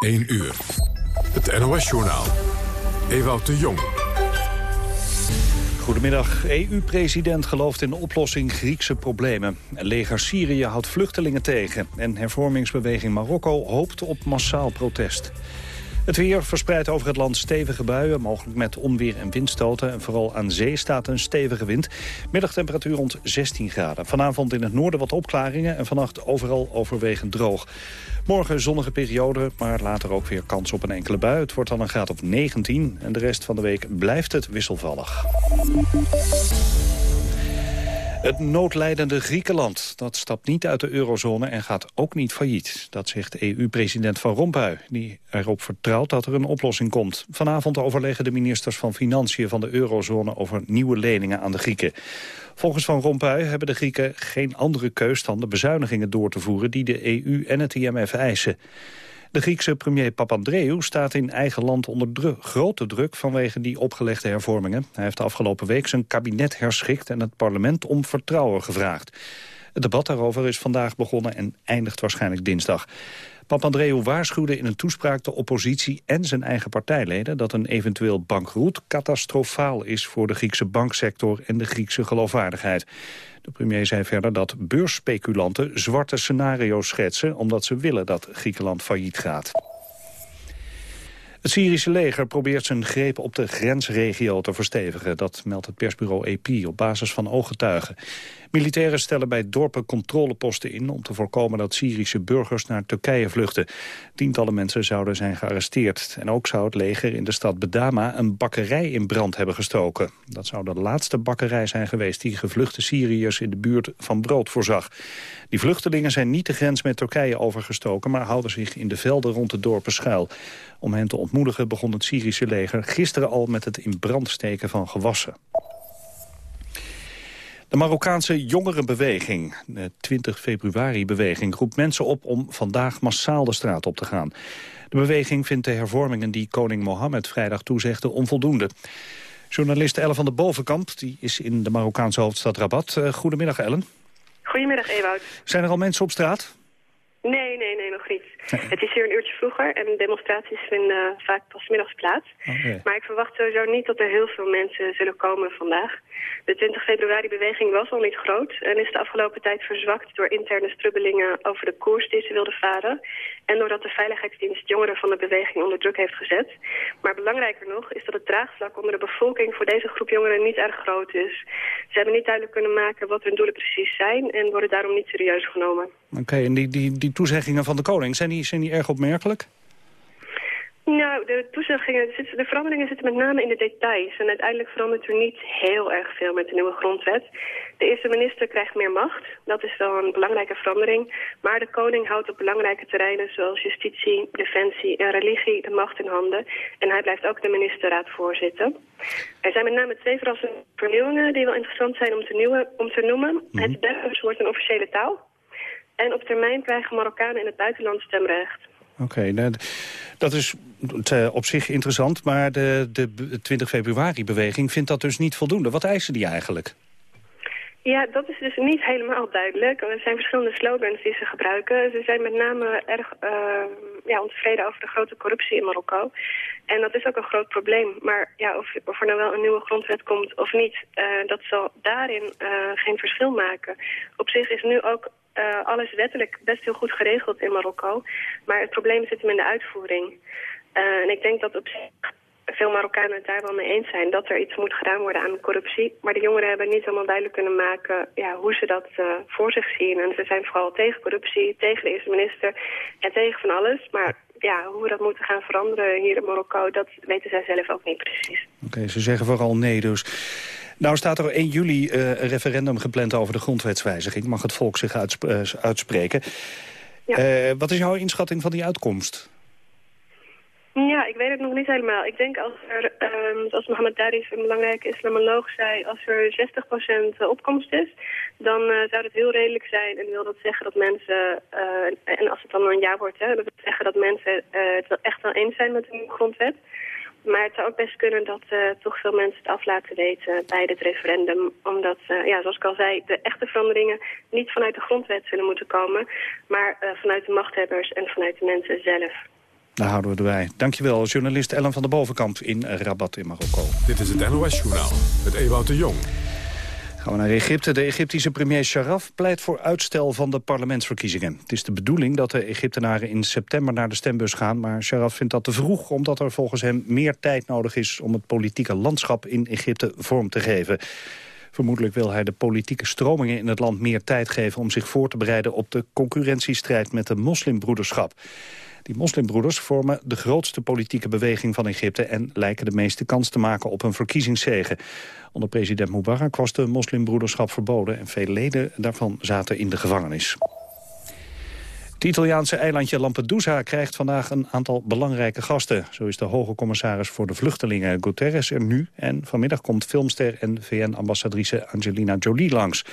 1 uur. Het NOS-journaal. Ewout de Jong. Goedemiddag. EU-president gelooft in de oplossing Griekse problemen. Leger Syrië houdt vluchtelingen tegen. En hervormingsbeweging Marokko hoopt op massaal protest. Het weer verspreidt over het land stevige buien, mogelijk met onweer en windstoten. En vooral aan zee staat een stevige wind. Middagtemperatuur rond 16 graden. Vanavond in het noorden wat opklaringen en vannacht overal overwegend droog. Morgen zonnige periode, maar later ook weer kans op een enkele bui. Het wordt dan een graad of 19 en de rest van de week blijft het wisselvallig. Het noodlijdende Griekenland dat stapt niet uit de eurozone en gaat ook niet failliet. Dat zegt EU-president Van Rompuy, die erop vertrouwt dat er een oplossing komt. Vanavond overleggen de ministers van Financiën van de eurozone over nieuwe leningen aan de Grieken. Volgens Van Rompuy hebben de Grieken geen andere keus dan de bezuinigingen door te voeren die de EU en het IMF eisen. De Griekse premier Papandreou staat in eigen land onder grote druk vanwege die opgelegde hervormingen. Hij heeft de afgelopen week zijn kabinet herschikt en het parlement om vertrouwen gevraagd. Het debat daarover is vandaag begonnen en eindigt waarschijnlijk dinsdag. Papandreou waarschuwde in een toespraak de oppositie en zijn eigen partijleden... dat een eventueel bankroet catastrofaal is voor de Griekse banksector en de Griekse geloofwaardigheid. De premier zei verder dat beursspeculanten zwarte scenario's schetsen... omdat ze willen dat Griekenland failliet gaat. Het Syrische leger probeert zijn greep op de grensregio te verstevigen. Dat meldt het persbureau AP op basis van ooggetuigen. Militairen stellen bij dorpen controleposten in... om te voorkomen dat Syrische burgers naar Turkije vluchten. Tientallen mensen zouden zijn gearresteerd. En ook zou het leger in de stad Bedama een bakkerij in brand hebben gestoken. Dat zou de laatste bakkerij zijn geweest... die gevluchte Syriërs in de buurt van brood voorzag. Die vluchtelingen zijn niet de grens met Turkije overgestoken... maar houden zich in de velden rond de dorpen schuil. Om hen te ontmoedigen begon het Syrische leger gisteren al met het in brand steken van gewassen. De Marokkaanse jongerenbeweging, de 20 februari-beweging... roept mensen op om vandaag massaal de straat op te gaan. De beweging vindt de hervormingen die koning Mohammed vrijdag toezegde onvoldoende. Journalist Ellen van der Bovenkamp die is in de Marokkaanse hoofdstad Rabat. Uh, goedemiddag Ellen. Goedemiddag Ewout. Zijn er al mensen op straat? Nee, nee, nee, nog niet. Het is hier een uurtje vroeger en demonstraties vinden vaak pas middags plaats. Oh, maar ik verwacht sowieso niet dat er heel veel mensen zullen komen vandaag. De 20 februari-beweging was al niet groot en is de afgelopen tijd verzwakt door interne strubbelingen over de koers die ze wilden varen. En doordat de Veiligheidsdienst jongeren van de beweging onder druk heeft gezet. Maar belangrijker nog is dat het draagvlak onder de bevolking voor deze groep jongeren niet erg groot is. Ze hebben niet duidelijk kunnen maken wat hun doelen precies zijn en worden daarom niet serieus genomen. Oké, en die, die, die toezeggingen van de koning, zijn die, zijn die erg opmerkelijk? Nou, de toezeggingen, de veranderingen zitten met name in de details. En uiteindelijk verandert er niet heel erg veel met de nieuwe grondwet. De eerste minister krijgt meer macht. Dat is wel een belangrijke verandering. Maar de koning houdt op belangrijke terreinen zoals justitie, defensie en religie de macht in handen. En hij blijft ook de ministerraad voorzitten. Er zijn met name twee verrassende vernieuwingen die wel interessant zijn om te, nieuwe, om te noemen. Mhm. Het Berbers wordt een officiële taal. En op termijn krijgen Marokkanen in het buitenland stemrecht. Oké, nou, dat is eh, op zich interessant, maar de, de 20 februari-beweging vindt dat dus niet voldoende. Wat eisen die eigenlijk? Ja, dat is dus niet helemaal duidelijk. Er zijn verschillende slogans die ze gebruiken. Ze zijn met name erg uh, ja, ontevreden over de grote corruptie in Marokko. En dat is ook een groot probleem. Maar ja, of, of er nou wel een nieuwe grondwet komt of niet, uh, dat zal daarin uh, geen verschil maken. Op zich is nu ook uh, alles wettelijk best heel goed geregeld in Marokko. Maar het probleem zit hem in de uitvoering. Uh, en ik denk dat op veel Marokkanen het daar wel mee eens zijn... dat er iets moet gedaan worden aan corruptie. Maar de jongeren hebben niet helemaal duidelijk kunnen maken... Ja, hoe ze dat uh, voor zich zien. En ze zijn vooral tegen corruptie, tegen de eerste minister... en tegen van alles. Maar ja, hoe we dat moeten gaan veranderen hier in Marokko... dat weten zij zelf ook niet precies. Oké, ze zeggen vooral nee dus. Nou staat er 1 juli uh, een referendum gepland over de grondwetswijziging. Mag het volk zich uh, uitspreken. Ja. Uh, wat is jouw inschatting van die uitkomst? Ja, ik weet het nog niet helemaal. Ik denk als er, um, zoals Mohammed Darif, een belangrijke islamoloog, zei... als er 60% opkomst is, dan uh, zou het heel redelijk zijn. En wil dat zeggen dat mensen, uh, en als het dan een ja wordt... Hè, dat wil zeggen dat mensen het wel echt wel eens zijn met de nieuwe grondwet... Maar het zou ook best kunnen dat uh, toch veel mensen het af laten weten bij dit referendum. Omdat, uh, ja, zoals ik al zei, de echte veranderingen niet vanuit de grondwet zullen moeten komen. Maar uh, vanuit de machthebbers en vanuit de mensen zelf. Daar houden we erbij. Dankjewel, journalist Ellen van der Bovenkamp in Rabat in Marokko. Dit is het NOS-journaal met Ewout de Jong. Gaan we naar Egypte. De Egyptische premier Sharaf pleit voor uitstel van de parlementsverkiezingen. Het is de bedoeling dat de Egyptenaren in september naar de stembus gaan... maar Sharaf vindt dat te vroeg, omdat er volgens hem meer tijd nodig is... om het politieke landschap in Egypte vorm te geven. Vermoedelijk wil hij de politieke stromingen in het land meer tijd geven... om zich voor te bereiden op de concurrentiestrijd met de moslimbroederschap. Die moslimbroeders vormen de grootste politieke beweging van Egypte... en lijken de meeste kans te maken op een verkiezingszege. Onder president Mubarak was de moslimbroederschap verboden... en veel leden daarvan zaten in de gevangenis. Het Italiaanse eilandje Lampedusa krijgt vandaag een aantal belangrijke gasten. Zo is de hoge commissaris voor de vluchtelingen Guterres er nu... en vanmiddag komt filmster en VN-ambassadrice Angelina Jolie langs.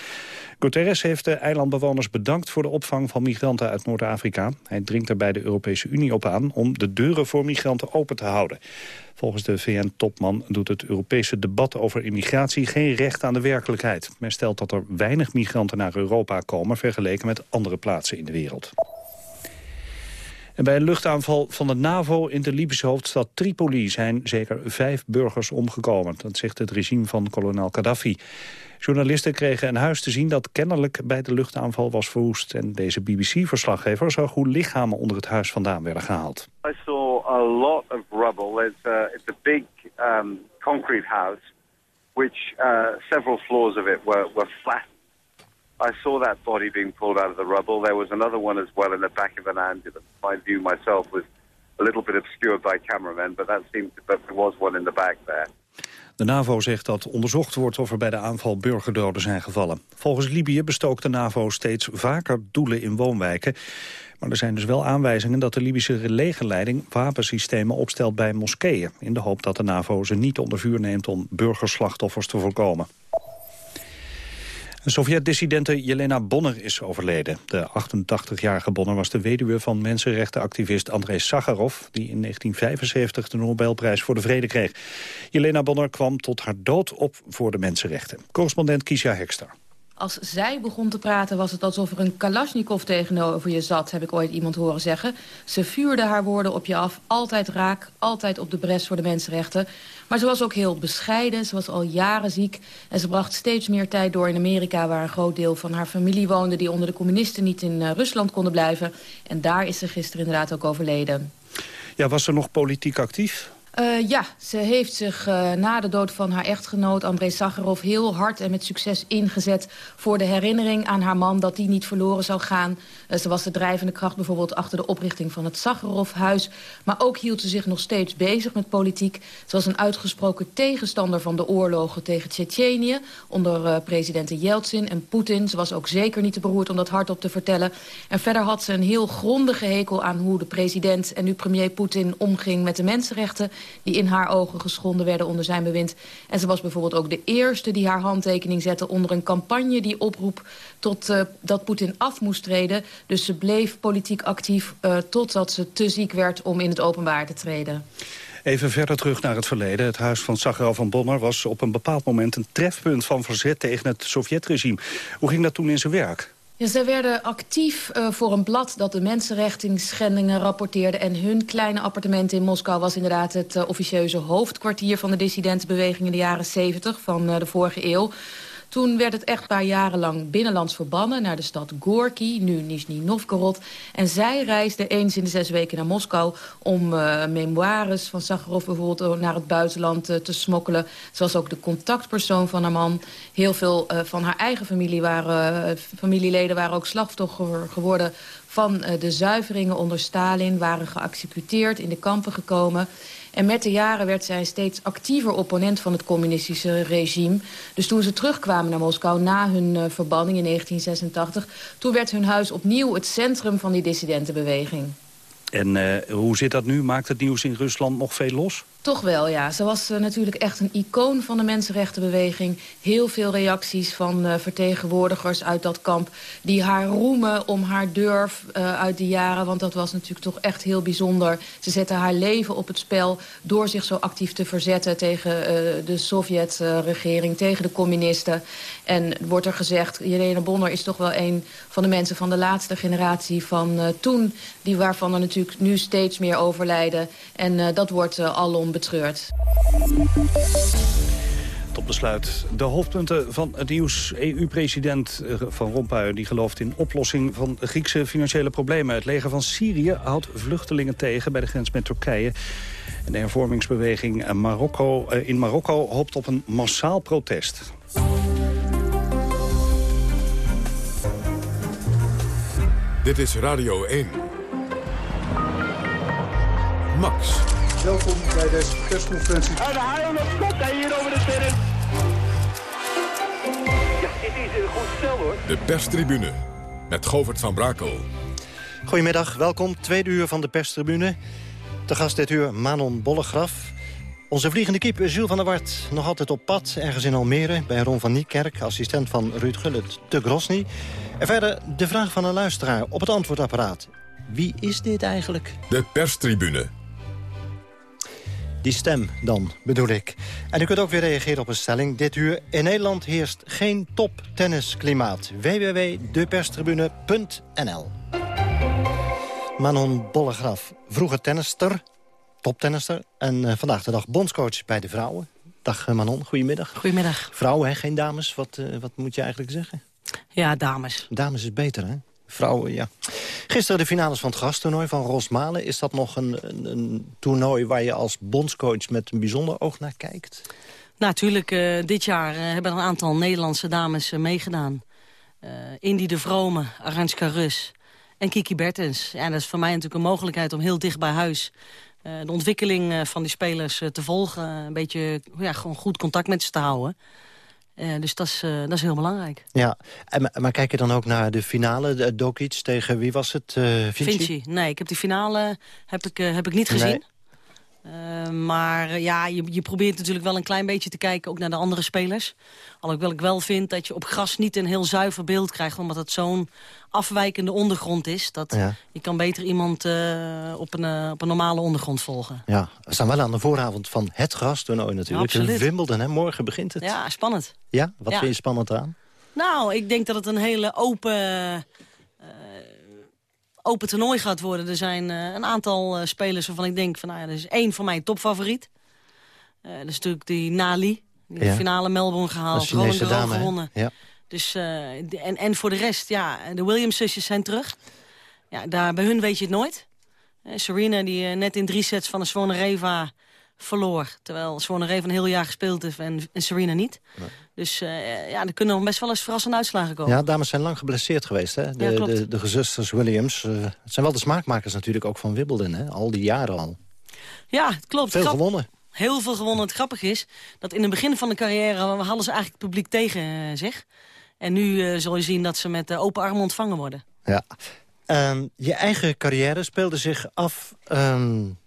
Guterres heeft de eilandbewoners bedankt voor de opvang van migranten uit Noord-Afrika. Hij dringt er bij de Europese Unie op aan om de deuren voor migranten open te houden. Volgens de VN-topman doet het Europese debat over immigratie geen recht aan de werkelijkheid. Men stelt dat er weinig migranten naar Europa komen vergeleken met andere plaatsen in de wereld. En bij een luchtaanval van de NAVO in de Libische hoofdstad Tripoli zijn zeker vijf burgers omgekomen. Dat zegt het regime van kolonel Gaddafi. Journalisten kregen een huis te zien dat kennelijk bij de luchtaanval was verwoest. En deze BBC-verslaggever zag hoe lichamen onder het huis vandaan werden gehaald. I saw a lot of rubble. It's a, it's a big um, concrete house, which uh, several floors of it were, were flat. I saw that body being pulled out of the rubble. There was another one as well in the back of an ambulance. My view myself was a little bit obscured by cameramen, but that seemed to, but there was one in the back there. De NAVO zegt dat onderzocht wordt of er bij de aanval burgerdoden zijn gevallen. Volgens Libië bestookt de NAVO steeds vaker doelen in woonwijken. Maar er zijn dus wel aanwijzingen dat de Libische legerleiding wapensystemen opstelt bij moskeeën. In de hoop dat de NAVO ze niet onder vuur neemt om burgerslachtoffers te voorkomen. De Sovjet-dissidente Jelena Bonner is overleden. De 88-jarige Bonner was de weduwe van mensenrechtenactivist Andrei Sakharov... die in 1975 de Nobelprijs voor de Vrede kreeg. Jelena Bonner kwam tot haar dood op voor de mensenrechten. Correspondent Kisha Hekster. Als zij begon te praten was het alsof er een kalasjnikov tegenover je zat, heb ik ooit iemand horen zeggen. Ze vuurde haar woorden op je af, altijd raak, altijd op de bres voor de mensenrechten. Maar ze was ook heel bescheiden, ze was al jaren ziek... en ze bracht steeds meer tijd door in Amerika... waar een groot deel van haar familie woonde... die onder de communisten niet in uh, Rusland konden blijven. En daar is ze gisteren inderdaad ook overleden. Ja, was ze nog politiek actief? Uh, ja, ze heeft zich uh, na de dood van haar echtgenoot Andrei Sakharov... heel hard en met succes ingezet voor de herinnering aan haar man... dat die niet verloren zou gaan. Uh, ze was de drijvende kracht bijvoorbeeld achter de oprichting van het Sakharov-huis. Maar ook hield ze zich nog steeds bezig met politiek. Ze was een uitgesproken tegenstander van de oorlogen tegen Tsjetsjenië... onder presidenten Yeltsin en Poetin. Ze was ook zeker niet te beroerd om dat hardop te vertellen. En verder had ze een heel grondige hekel aan hoe de president... en nu premier Poetin omging met de mensenrechten die in haar ogen geschonden werden onder zijn bewind. En ze was bijvoorbeeld ook de eerste die haar handtekening zette... onder een campagne die oproep tot uh, dat Poetin af moest treden. Dus ze bleef politiek actief uh, totdat ze te ziek werd om in het openbaar te treden. Even verder terug naar het verleden. Het huis van Sakharov van Bonner was op een bepaald moment een trefpunt van verzet tegen het Sovjetregime. Hoe ging dat toen in zijn werk? Ja, zij werden actief uh, voor een blad dat de mensenrechtenschendingen rapporteerde. En hun kleine appartement in Moskou was inderdaad het uh, officieuze hoofdkwartier van de dissidentenbeweging in de jaren 70 van uh, de vorige eeuw. Toen werd het echtpaar jarenlang binnenlands verbannen naar de stad Gorky, nu Nizhny Novgorod. En zij reisde eens in de zes weken naar Moskou om uh, memoires van Sakharov bijvoorbeeld naar het buitenland uh, te smokkelen. Was ook de contactpersoon van haar man. Heel veel van haar eigen familie waren, familieleden waren ook slachtoffer geworden van de zuiveringen onder Stalin, waren geëxecuteerd, in de kampen gekomen. En met de jaren werd zij steeds actiever opponent van het communistische regime. Dus toen ze terugkwamen naar Moskou na hun uh, verbanning in 1986... toen werd hun huis opnieuw het centrum van die dissidentenbeweging. En uh, hoe zit dat nu? Maakt het nieuws in Rusland nog veel los? Toch wel, ja. Ze was uh, natuurlijk echt een icoon van de mensenrechtenbeweging. Heel veel reacties van uh, vertegenwoordigers uit dat kamp... die haar roemen om haar durf uit die jaren. Want dat was natuurlijk toch echt heel bijzonder. Ze zette haar leven op het spel door zich zo actief te verzetten... tegen de Sovjet-regering, tegen de communisten. En wordt er gezegd, Jelena Bonner is toch wel een van de mensen... van de laatste generatie van toen... Die waarvan er natuurlijk natuurlijk nu steeds meer overlijden. En dat wordt alom betreurd. Tot besluit de hoofdpunten van het nieuws. EU-president Van Rompuy die gelooft in oplossing van Griekse financiële problemen. Het leger van Syrië houdt vluchtelingen tegen bij de grens met Turkije. En de hervormingsbeweging Marokko, in Marokko hoopt op een massaal protest. Dit is Radio 1. Max. Welkom bij deze persconferentie. En de haal komt hij hier over de terrein. Ja, dit is een goed stel hoor. De perstribune met Govert van Brakel. Goedemiddag, welkom. Tweede uur van de perstribune. Te gast dit uur Manon Bollegraf. Onze vliegende kiep Jules van der Wart nog altijd op pad... ergens in Almere bij Ron van Niekerk, assistent van Ruud Gullit te Grosny. En verder de vraag van een luisteraar op het antwoordapparaat. Wie is dit eigenlijk? De perstribune. Die stem dan, bedoel ik. En u kunt ook weer reageren op een stelling. Dit uur in Nederland heerst geen toptennisklimaat. www.deperstribune.nl Manon Bollegraf, vroeger tennister, toptennister... en uh, vandaag de dag bondscoach bij de vrouwen. Dag uh, Manon, goedemiddag. Goedemiddag. Vrouwen, hè? geen dames. Wat, uh, wat moet je eigenlijk zeggen? Ja, dames. Dames is beter, hè? Vrouwen, ja. Gisteren de finales van het gastoernooi van Rosmalen. Is dat nog een, een, een, toernooi waar je als bondscoach met een bijzonder oog naar kijkt? Natuurlijk, uh, dit jaar uh, hebben een aantal Nederlandse dames uh, meegedaan. Indy de Vrome, Aranska Rus en Kiki Bertens. Ja, dat is voor mij natuurlijk een mogelijkheid om heel dicht bij huis... de ontwikkeling van die spelers te volgen. Een beetje ja, gewoon goed contact met ze te houden. Uh, dus dat is, uh, dat is heel belangrijk. Ja, en, maar kijk je dan ook naar de finale, de Dokic tegen wie was het? Uh, Vinci? Vinci? Nee, ik heb die finale heb ik, heb ik niet gezien. Nee. Maar ja, je, je probeert natuurlijk wel een klein beetje te kijken ook naar de andere spelers. Alhoewel ik wel vind dat je op gras niet een heel zuiver beeld krijgt... omdat het zo'n afwijkende ondergrond is. Dat ja. Je kan beter iemand uh, op, een, uh, op een normale ondergrond volgen. Ja, we staan wel aan de vooravond van het grastoernooi natuurlijk. Ja, Wimbledon, hè? morgen begint het. Ja, spannend. Ja, wat ja. vind je spannend aan? Nou, ik denk dat het een hele open... Open toernooi gaat worden. Er zijn een aantal spelers waarvan ik denk... van, nou ja, er is één van mijn topfavoriet. dat is natuurlijk die Nali. Die ja. finale Melbourne gehaald. Roland Garros gewonnen. Ja. Dus, en, en voor de rest, ja, de Williams-zusjes zijn terug. Ja, daar, bij hun weet je het nooit. Serena, die net in drie sets van de Svonareva verloor. Terwijl Svonareva een heel jaar gespeeld heeft en, en Serena niet. Nee. Dus ja, er kunnen best wel eens verrassende uitslagen komen. Ja, dames zijn lang geblesseerd geweest, hè? De, ja, de, de gezusters Williams. het zijn wel de smaakmakers natuurlijk ook van Wimbledon, hè? Al die jaren al. Ja, het klopt. Veel gewonnen heel veel gewonnen. Het grappige is dat in het begin van de carrière hadden ze eigenlijk het publiek tegen zich. En nu uh, zul je zien dat ze met open armen ontvangen worden. Ja. Um, je eigen carrière speelde zich af um,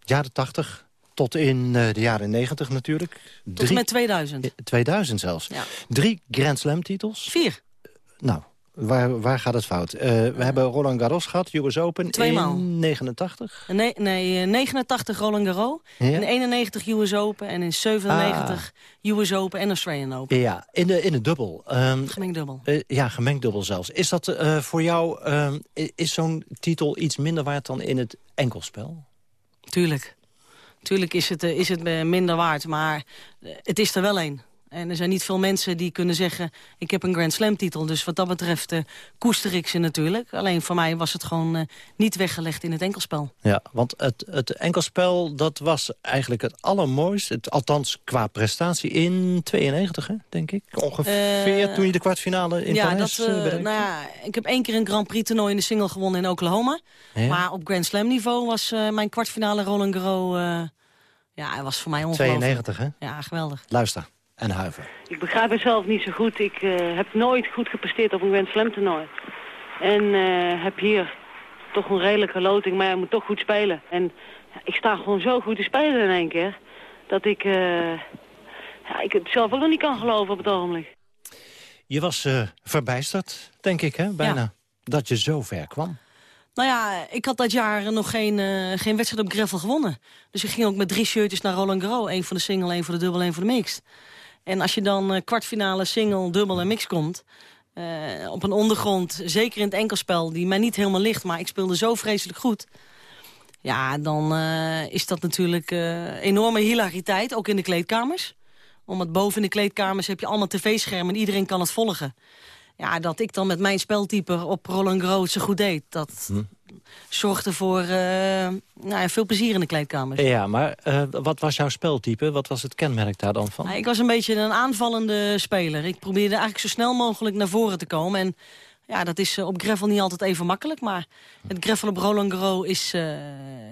jaren 80 tot in uh, de jaren 90 natuurlijk. Tot Drie... met 2000. 2000 zelfs. Ja. Drie Grand Slam titels. Vier. Nou, Waar, waar gaat het fout? Uh, we hebben Roland Garros gehad, US Open Tweemaal. in 89? Nee, nee 89 Roland Garros, ja? in 91 US Open en in 97 ah. US Open en Australian Open. Ja, in de, in de dubbel. Um, gemengd dubbel. Uh, ja, gemengd dubbel zelfs. Is dat uh, voor jou, um, is zo'n titel iets minder waard dan in het enkelspel? Tuurlijk. Tuurlijk is het, is het minder waard, maar het is er wel een. En er zijn niet veel mensen die kunnen zeggen... ik heb een Grand Slam titel. Dus wat dat betreft uh, koester ik ze natuurlijk. Alleen voor mij was het gewoon uh, niet weggelegd in het enkelspel. Ja, want het, het enkelspel dat was eigenlijk het allermooiste. Het, althans qua prestatie in 92, hè, denk ik. Ongeveer uh, toen je de kwartfinale in ja, Parijs dat, nou ja, Ik heb één keer een Grand Prix toernooi in de single gewonnen in Oklahoma. Ja. Maar op Grand Slam niveau was mijn kwartfinale Roland Garros... ja, hij was voor mij ongelooflijk. 92, hè? Ja, geweldig. Luister en Huiver. Ik begrijp mezelf niet zo goed. Ik uh, heb nooit goed gepresteerd op een Grand Slam toernooi. En uh, heb hier toch een redelijke loting, maar ik moet toch goed spelen. En ja, ik sta gewoon zo goed te spelen in één keer. Dat ik, uh, ja, ik het zelf ook nog niet kan geloven op het ogenblik. Je was verbijsterd, denk ik, hè? Bijna. Ja. Dat je zo ver kwam. Nou ja, ik had dat jaar nog geen, uh, geen wedstrijd op gravel gewonnen. Dus ik ging ook met drie shirtjes naar Roland Garros. één voor de single, één voor de dubbel, één voor de mixed. En als je dan uh, kwartfinale, single, dubbel en mix komt... Uh, op een ondergrond, zeker in het enkelspel, die mij niet helemaal ligt... maar ik speelde zo vreselijk goed... Ja, dan uh, is dat natuurlijk uh, enorme hilariteit, ook in de kleedkamers. Omdat boven in de kleedkamers heb je allemaal tv-schermen en iedereen kan het volgen. Ja, dat ik dan met mijn speltype op Roland Garros zo goed deed... dat hm. zorgde voor uh, nou ja, veel plezier in de kleedkamers. Ja, maar wat was jouw speltype? Wat was het kenmerk daar dan van? Nou, ik was een beetje een aanvallende speler. Ik probeerde eigenlijk zo snel mogelijk naar voren te komen... En ja, dat is op gravel niet altijd even makkelijk. Maar het gravel op Roland Garros is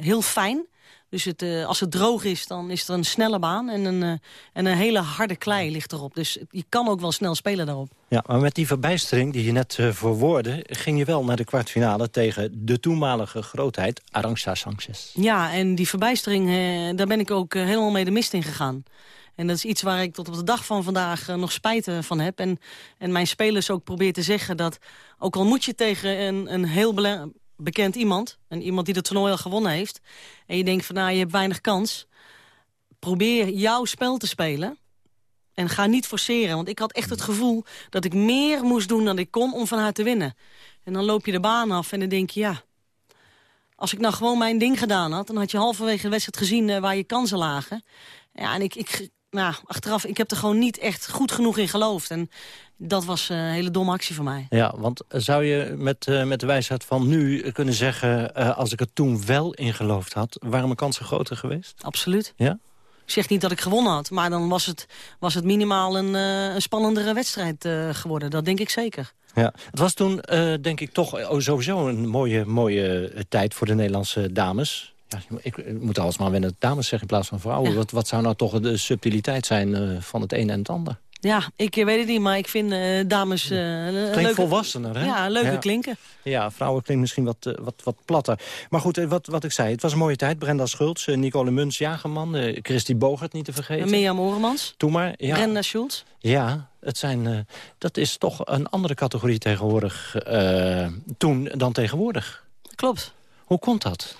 heel fijn. Dus het, uh, als het droog is, dan is er een snelle baan en een, uh, en een hele harde klei ligt erop. Dus je kan ook wel snel spelen daarop. Ja, maar met die verbijstering die je net uh, verwoordde... ging je wel naar de kwartfinale tegen de toenmalige grootheid Arantxa Sanchez. Ja, en die verbijstering, daar ben ik ook helemaal mee de mist in gegaan. En dat is iets waar ik tot op de dag van vandaag nog spijt van heb. En, en mijn spelers ook probeer te zeggen dat... ook al moet je tegen een, een heel bekend iemand. En iemand die het toernooi al gewonnen heeft. En je denkt van nou, je hebt weinig kans. Probeer jouw spel te spelen. En ga niet forceren. Want ik had echt het gevoel dat ik meer moest doen dan ik kon om van haar te winnen. En dan loop je de baan af en dan denk je ja... Als ik nou gewoon mijn ding gedaan had... dan had je halverwege de wedstrijd gezien uh, waar je kansen lagen. Ja, en ik, ik, nou, achteraf, ik heb er gewoon niet echt goed genoeg in geloofd. En dat was een hele domme actie van mij. Ja, want zou je met, uh, met de wijsheid van nu kunnen zeggen... Uh, als ik er toen wel in geloofd had, waren mijn kansen groter geweest? Absoluut. Ja? Ik zeg niet dat ik gewonnen had, maar dan was het, was het minimaal een, uh, een spannendere wedstrijd geworden. Dat denk ik zeker. Ja, het was toen denk ik toch oh, sowieso een mooie, mooie tijd voor de Nederlandse dames. Ja, ik, moet alles maar wennen dames zeggen in plaats van vrouwen. Ja. Wat, wat zou nou toch de subtiliteit zijn van het een en het ander? Ja, ik weet het niet, maar ik vind uh, dames... Uh, Klinkt leuke, volwassener, hè? Ja, leuke ja. klinken. Ja, vrouwen klinken misschien wat, uh, wat, wat platter. Maar goed, wat, wat ik zei, het was een mooie tijd. Brenda Schultz, Nicole Muns, Jagerman, Christy Bogert niet te vergeten. Mirjam Oremans. Doe maar. Ja. Brenda Schultz. Ja, het zijn, dat is toch een andere categorie tegenwoordig toen dan tegenwoordig. Klopt. Hoe komt dat?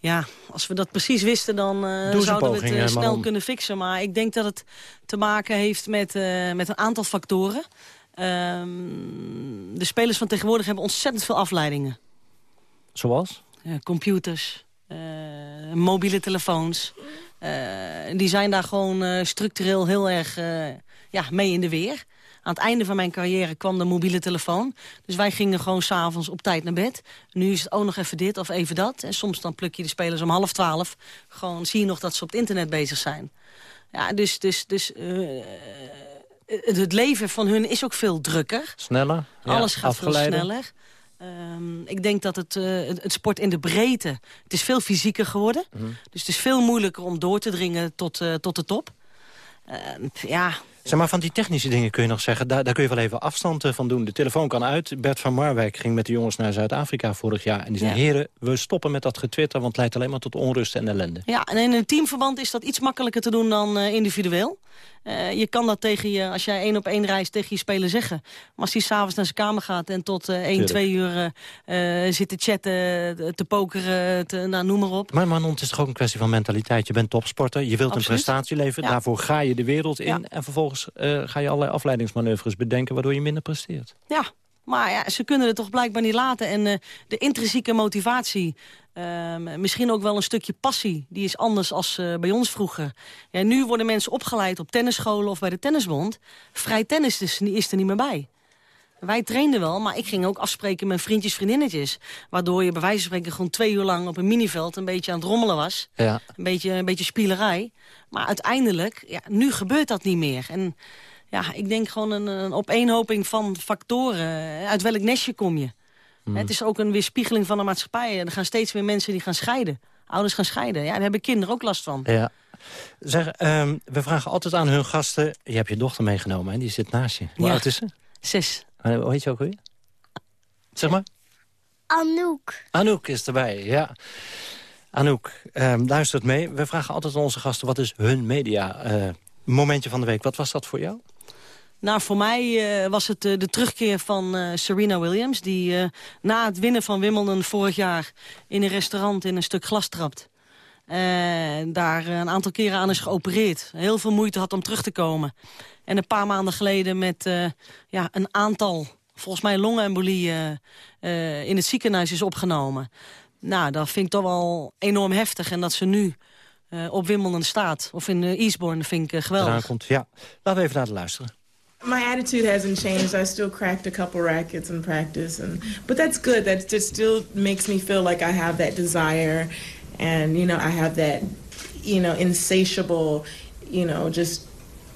Ja, als we dat precies wisten, dan uh, zouden we het uh, snel kunnen fixen. Maar ik denk dat het te maken heeft met, uh, met een aantal factoren. de spelers van tegenwoordig hebben ontzettend veel afleidingen. Zoals? computers, mobiele telefoons. die zijn daar gewoon structureel heel erg ja, mee in de weer. Aan het einde van mijn carrière kwam de mobiele telefoon. Dus wij gingen gewoon s'avonds op tijd naar bed. Nu is het ook nog even dit of even dat. En soms dan pluk je de spelers om half twaalf. Gewoon zie je nog dat ze op het internet bezig zijn. Ja, dus, dus, dus uh, het leven van hun is ook veel drukker. Sneller. Alles gaat veel sneller. Um, ik denk dat het, uh, het, sport in de breedte... Het is veel fysieker geworden. Mm. Dus het is veel moeilijker om door te dringen tot, uh, tot de top. Uh, ja, Zeg maar, van die technische dingen kun je nog zeggen... daar, daar kun je wel even afstand eh, van doen. De telefoon kan uit. Bert van Marwijk ging met de jongens naar Zuid-Afrika vorig jaar. En die zei, heren, we stoppen met dat getwitter... want het leidt alleen maar tot onrust en ellende. Ja, en in een teamverband is dat iets makkelijker te doen dan uh, individueel. Uh, je kan dat tegen je, als jij één op één reist, tegen je speler zeggen. Maar als die s'avonds naar zijn kamer gaat en tot uh, 1, 2 uur uh, zit te chatten, te pokeren, te, nou, noem maar op. Maar Manon, het is toch ook een kwestie van mentaliteit. Je bent topsporter, je wilt Absoluut. een prestatie leveren. Ja. Daarvoor ga je de wereld in. Ja. En vervolgens ga je allerlei afleidingsmanoeuvres bedenken... waardoor je minder presteert. Ja, maar ja, ze kunnen het toch blijkbaar niet laten. En uh, de intrinsieke motivatie, uh, misschien ook wel een stukje passie... die is anders als uh, bij ons vroeger. Ja, nu worden mensen opgeleid op tennisscholen of bij de tennisbond. Vrij tennis is, is er niet meer bij. Wij trainden wel, maar ik ging ook afspreken met vriendjes, vriendinnetjes. Waardoor je bij wijze van spreken gewoon twee uur lang op een miniveld... een beetje aan het rommelen was. Ja. Een, beetje, een beetje spielerij. Maar uiteindelijk, ja, nu gebeurt dat niet meer. En ja, ik denk gewoon een, een opeenhoping van factoren. Uit welk nestje kom je? Hmm. Het is ook een weerspiegeling van de maatschappij. Er gaan steeds meer mensen die gaan scheiden. Ouders gaan scheiden. Ja, daar hebben kinderen ook last van. Ja. Zeg, um, we vragen altijd aan hun gasten... Je hebt je dochter meegenomen, hè? die zit naast je. Hoe ja. oud is ze? Zes. Uh, hoe heet je ook weer? Zeg maar. Anouk. Anouk is erbij, ja. Anouk, um, luistert mee. We vragen altijd aan onze gasten... wat is hun media uh, momentje van de week? Wat was dat voor jou? Nou, voor mij uh, was het uh, de terugkeer van uh, Serena Williams... die na het winnen van Wimbledon vorig jaar in een restaurant in een stuk glas trapt. daar een aantal keren aan is geopereerd. Heel veel moeite had om terug te komen. En een paar maanden geleden met ja, een aantal, volgens mij longenembolie... in het ziekenhuis is opgenomen. Nou, dat vind ik toch wel enorm heftig. En dat ze nu op Wimbledon staat, of in Eastbourne, vind ik geweldig. Komt, ja. Laten we even naar de luisteren. My attitude hasn't changed. I still cracked a couple rackets in practice, and but that's good. That just still makes me feel like I have that desire, and you know, I have that, you know, insatiable, you know, just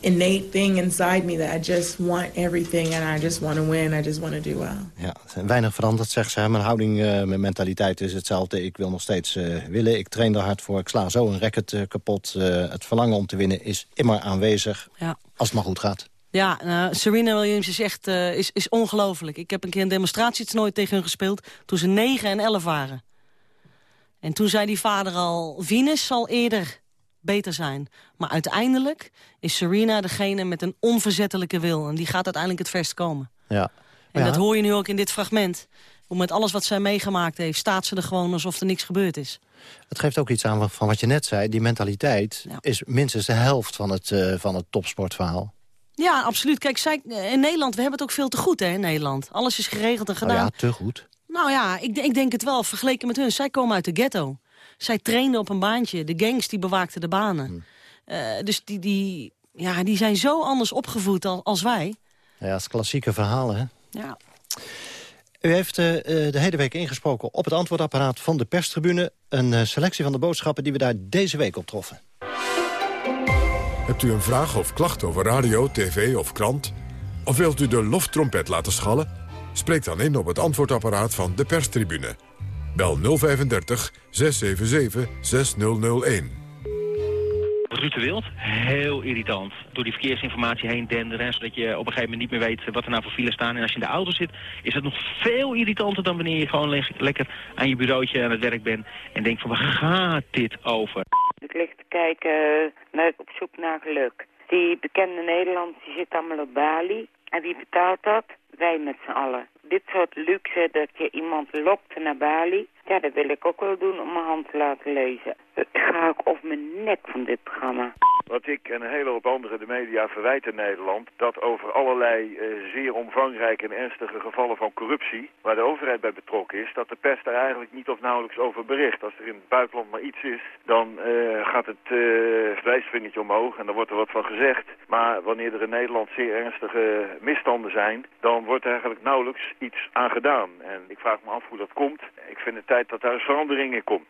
innate thing inside me that I just want everything and I just want to win. I just want to do well. Ja, weinig veranderd, zegt ze. Mijn houding, uh, mijn mentaliteit is hetzelfde. Ik wil nog steeds uh, willen. Ik train er hard voor. Ik sla zo een racket uh, kapot. het verlangen om te winnen is immer aanwezig. Ja. Als het maar goed gaat. Ja, nou, Serena Williams is echt is, is ongelooflijk. Ik heb een keer een demonstratietoernooi tegen hun gespeeld... toen ze 9 en 11 waren. En toen zei die vader al... Venus zal eerder beter zijn. Maar uiteindelijk is Serena degene met een onverzettelijke wil. En die gaat uiteindelijk het verst komen. Ja. En dat hoor je nu ook in dit fragment. Hoe met alles wat zij meegemaakt heeft, staat ze er gewoon alsof er niks gebeurd is. Het geeft ook iets aan van wat je net zei. Die mentaliteit is minstens de helft van het, uh, van het topsportverhaal. Ja, absoluut. Kijk, zij, eh, in Nederland, we hebben het ook veel te goed hè, in Nederland. Alles is geregeld en gedaan. Oh ja, te goed. Nou ja, ik, ik denk het wel, vergeleken met hun. Zij komen uit de ghetto. Zij trainden op een baantje. De gangs die bewaakten de banen. Hmm. Uh, dus die, die, ja, die zijn zo anders opgevoed als, als wij. Ja, het is klassieke verhalen, hè? Ja. U heeft uh, de hele week ingesproken op het antwoordapparaat van de perstribune. Een selectie van de boodschappen die we daar deze week op troffen. Hebt u een vraag of klacht over radio, tv of krant? Of wilt u de loftrompet laten schallen? Spreek dan in op het antwoordapparaat van de perstribune. Bel 035 677 6001. Ruud heel irritant. Door die verkeersinformatie heen denderen, zodat je op een gegeven moment niet meer weet wat er nou voor files staan. En als je in de auto zit, is het nog veel irritanter dan wanneer je gewoon lekker aan je bureautje aan het werk bent. En denkt van, waar gaat dit over? Ik lig te kijken naar, op zoek naar geluk. Die bekende Nederland die zit allemaal op Bali. En wie betaalt dat? Wij met z'n allen dit soort luxe dat je iemand lokt naar Bali... ja, dat wil ik ook wel doen om mijn hand te laten lezen. Ik ga ook op mijn nek van dit programma. Wat ik en een hele hoop anderen de media verwijten in Nederland... dat over allerlei uh, zeer omvangrijke en ernstige gevallen van corruptie... waar de overheid bij betrokken is... dat de pers daar eigenlijk niet of nauwelijks over bericht. Als er in het buitenland maar iets is, dan uh, gaat het uh, omhoog... en dan wordt er wat van gezegd. Maar wanneer er in Nederland zeer ernstige misstanden zijn... dan wordt er eigenlijk nauwelijks iets aan gedaan. En ik vraag me af hoe dat komt. Ik vind het dat daar een verandering in komt.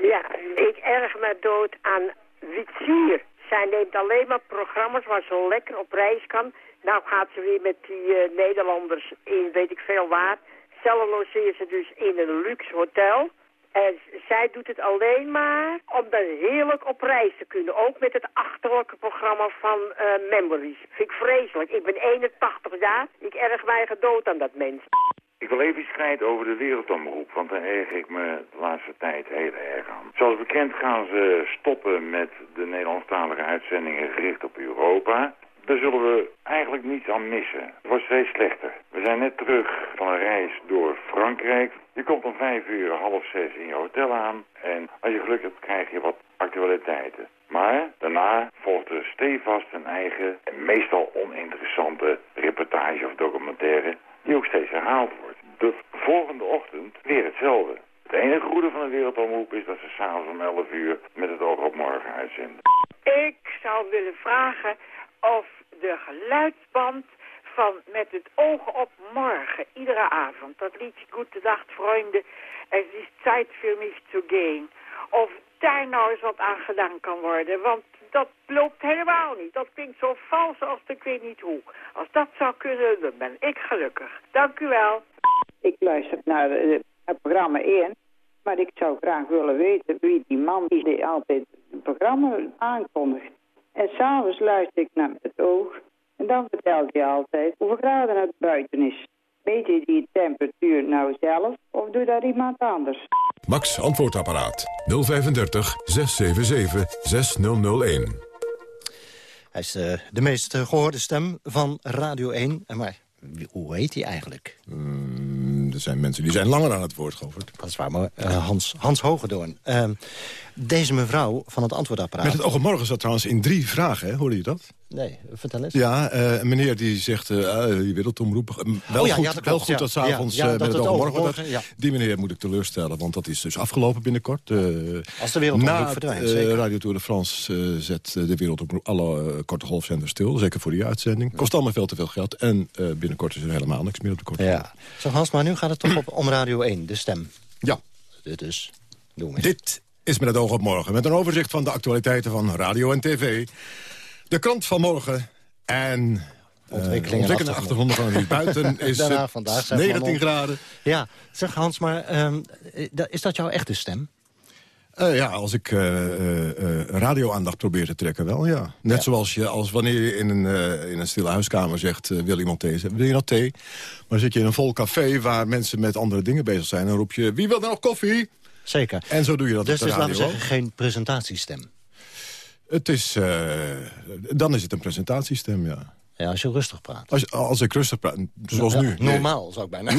Ja, ik erg me dood aan Witsier. Zij neemt alleen maar programma's waar ze lekker op reis kan. Nou gaat ze weer met die uh, Nederlanders in weet ik veel waar. Zelf logeert ze dus in een luxe hotel. En zij doet het alleen maar om dan heerlijk op reis te kunnen. Ook met het achterlijke programma van uh, Memories. Vind ik vreselijk. Ik ben 81 jaar. Ik erg mij gedood aan dat mens. Ik wil even strijden over de wereldomroep, want daar erg ik me de laatste tijd heel erg aan. Zoals bekend gaan ze stoppen met de Nederlandstalige uitzendingen gericht op Europa. Daar zullen we eigenlijk niets aan missen. Het wordt steeds slechter. We zijn net terug van een reis door Frankrijk. Je komt om vijf uur, half zes in je hotel aan. En als je geluk hebt, krijg je wat actualiteiten. Maar daarna volgt er stevast een eigen en meestal oninteressante reportage of documentaire... die ook steeds herhaald wordt. De volgende ochtend weer hetzelfde. Het enige goede van de wereldomroep is dat ze s'avonds om 11 uur met het oog op morgen uitzenden. Ik zou willen vragen of de geluidsband van Met het oog op morgen, iedere avond. Dat liedje Goede Dag Vrienden, es is tijd voor mich zu gehen. Of daar nou eens wat aan gedaan kan worden, want dat loopt helemaal niet. Dat klinkt zo vals als ik weet niet hoe. Als dat zou kunnen, dan ben ik gelukkig. Dank u wel. Ik luister naar het programma 1, maar ik zou graag willen weten wie die man is die altijd het programma aankondigt. En s'avonds luister ik naar het oog. En dan vertelt hij altijd hoeveel graden het buiten is. Weet je die temperatuur nou zelf of doe dat iemand anders? Max Antwoordapparaat 035 677 6001. Hij is uh, de meest uh, gehoorde stem van Radio 1. Maar hoe heet hij eigenlijk? Mm, er zijn mensen die zijn langer aan het woord, Govert. Dat is waar, maar uh, Hans, Hans Hogedoorn. Deze mevrouw van het antwoordapparaat... Met het oog op morgen zat trouwens in drie vragen, hè? hoorde je dat? Nee, vertel eens. Ja, uh, een meneer die zegt, uh, je wereldomroep... wel oh, ja, goed, ja, dat wel klopt, goed ja. dat s'avonds Ja, ja, uh, met dat het het oog op morgen... overmorgen, dat- ja. Die meneer moet ik teleurstellen, want dat is dus afgelopen binnenkort. Uh, Als de wereldomroep na verdwijnt, zeker. Radio Tour de France uh, zet uh, de wereldomroep alle uh, korte golfzenders stil. Zeker voor die uitzending. Kost allemaal veel te veel geld. En uh, binnenkort is er helemaal niks meer op de korte. Ja. Zo Hans, maar nu gaat het toch op, om Radio 1, de stem. Ja. Dus, doe maar. Dit is met het oog op morgen. Met een overzicht van de actualiteiten van radio en tv. De krant van morgen en... Ontwikkelingen uh, achtergronden van het. Buiten is Daarna het vandaag, zeg 19 Manon. graden. Ja, zeg Hans, maar um, is dat jouw echte stem? Uh, ja, als ik uh, radio-aandacht probeer te trekken, wel, ja. Net Ja. zoals je, als wanneer je in een, eh, in een stille huiskamer zegt... eh, wil iemand thee? Wil je nog thee? Maar zit je in een vol café waar mensen met andere dingen bezig zijn... dan roep je, wie wil er nog koffie? Zeker. En zo doe je dat Dus is, laten we zeggen, geen presentatiestem. Het is, eh, dan is het een presentatiestem, ja. Ja, als je rustig praat. Als, als ik rustig praat, zoals Ja, nu. Nee. Normaal, zou ik bijna.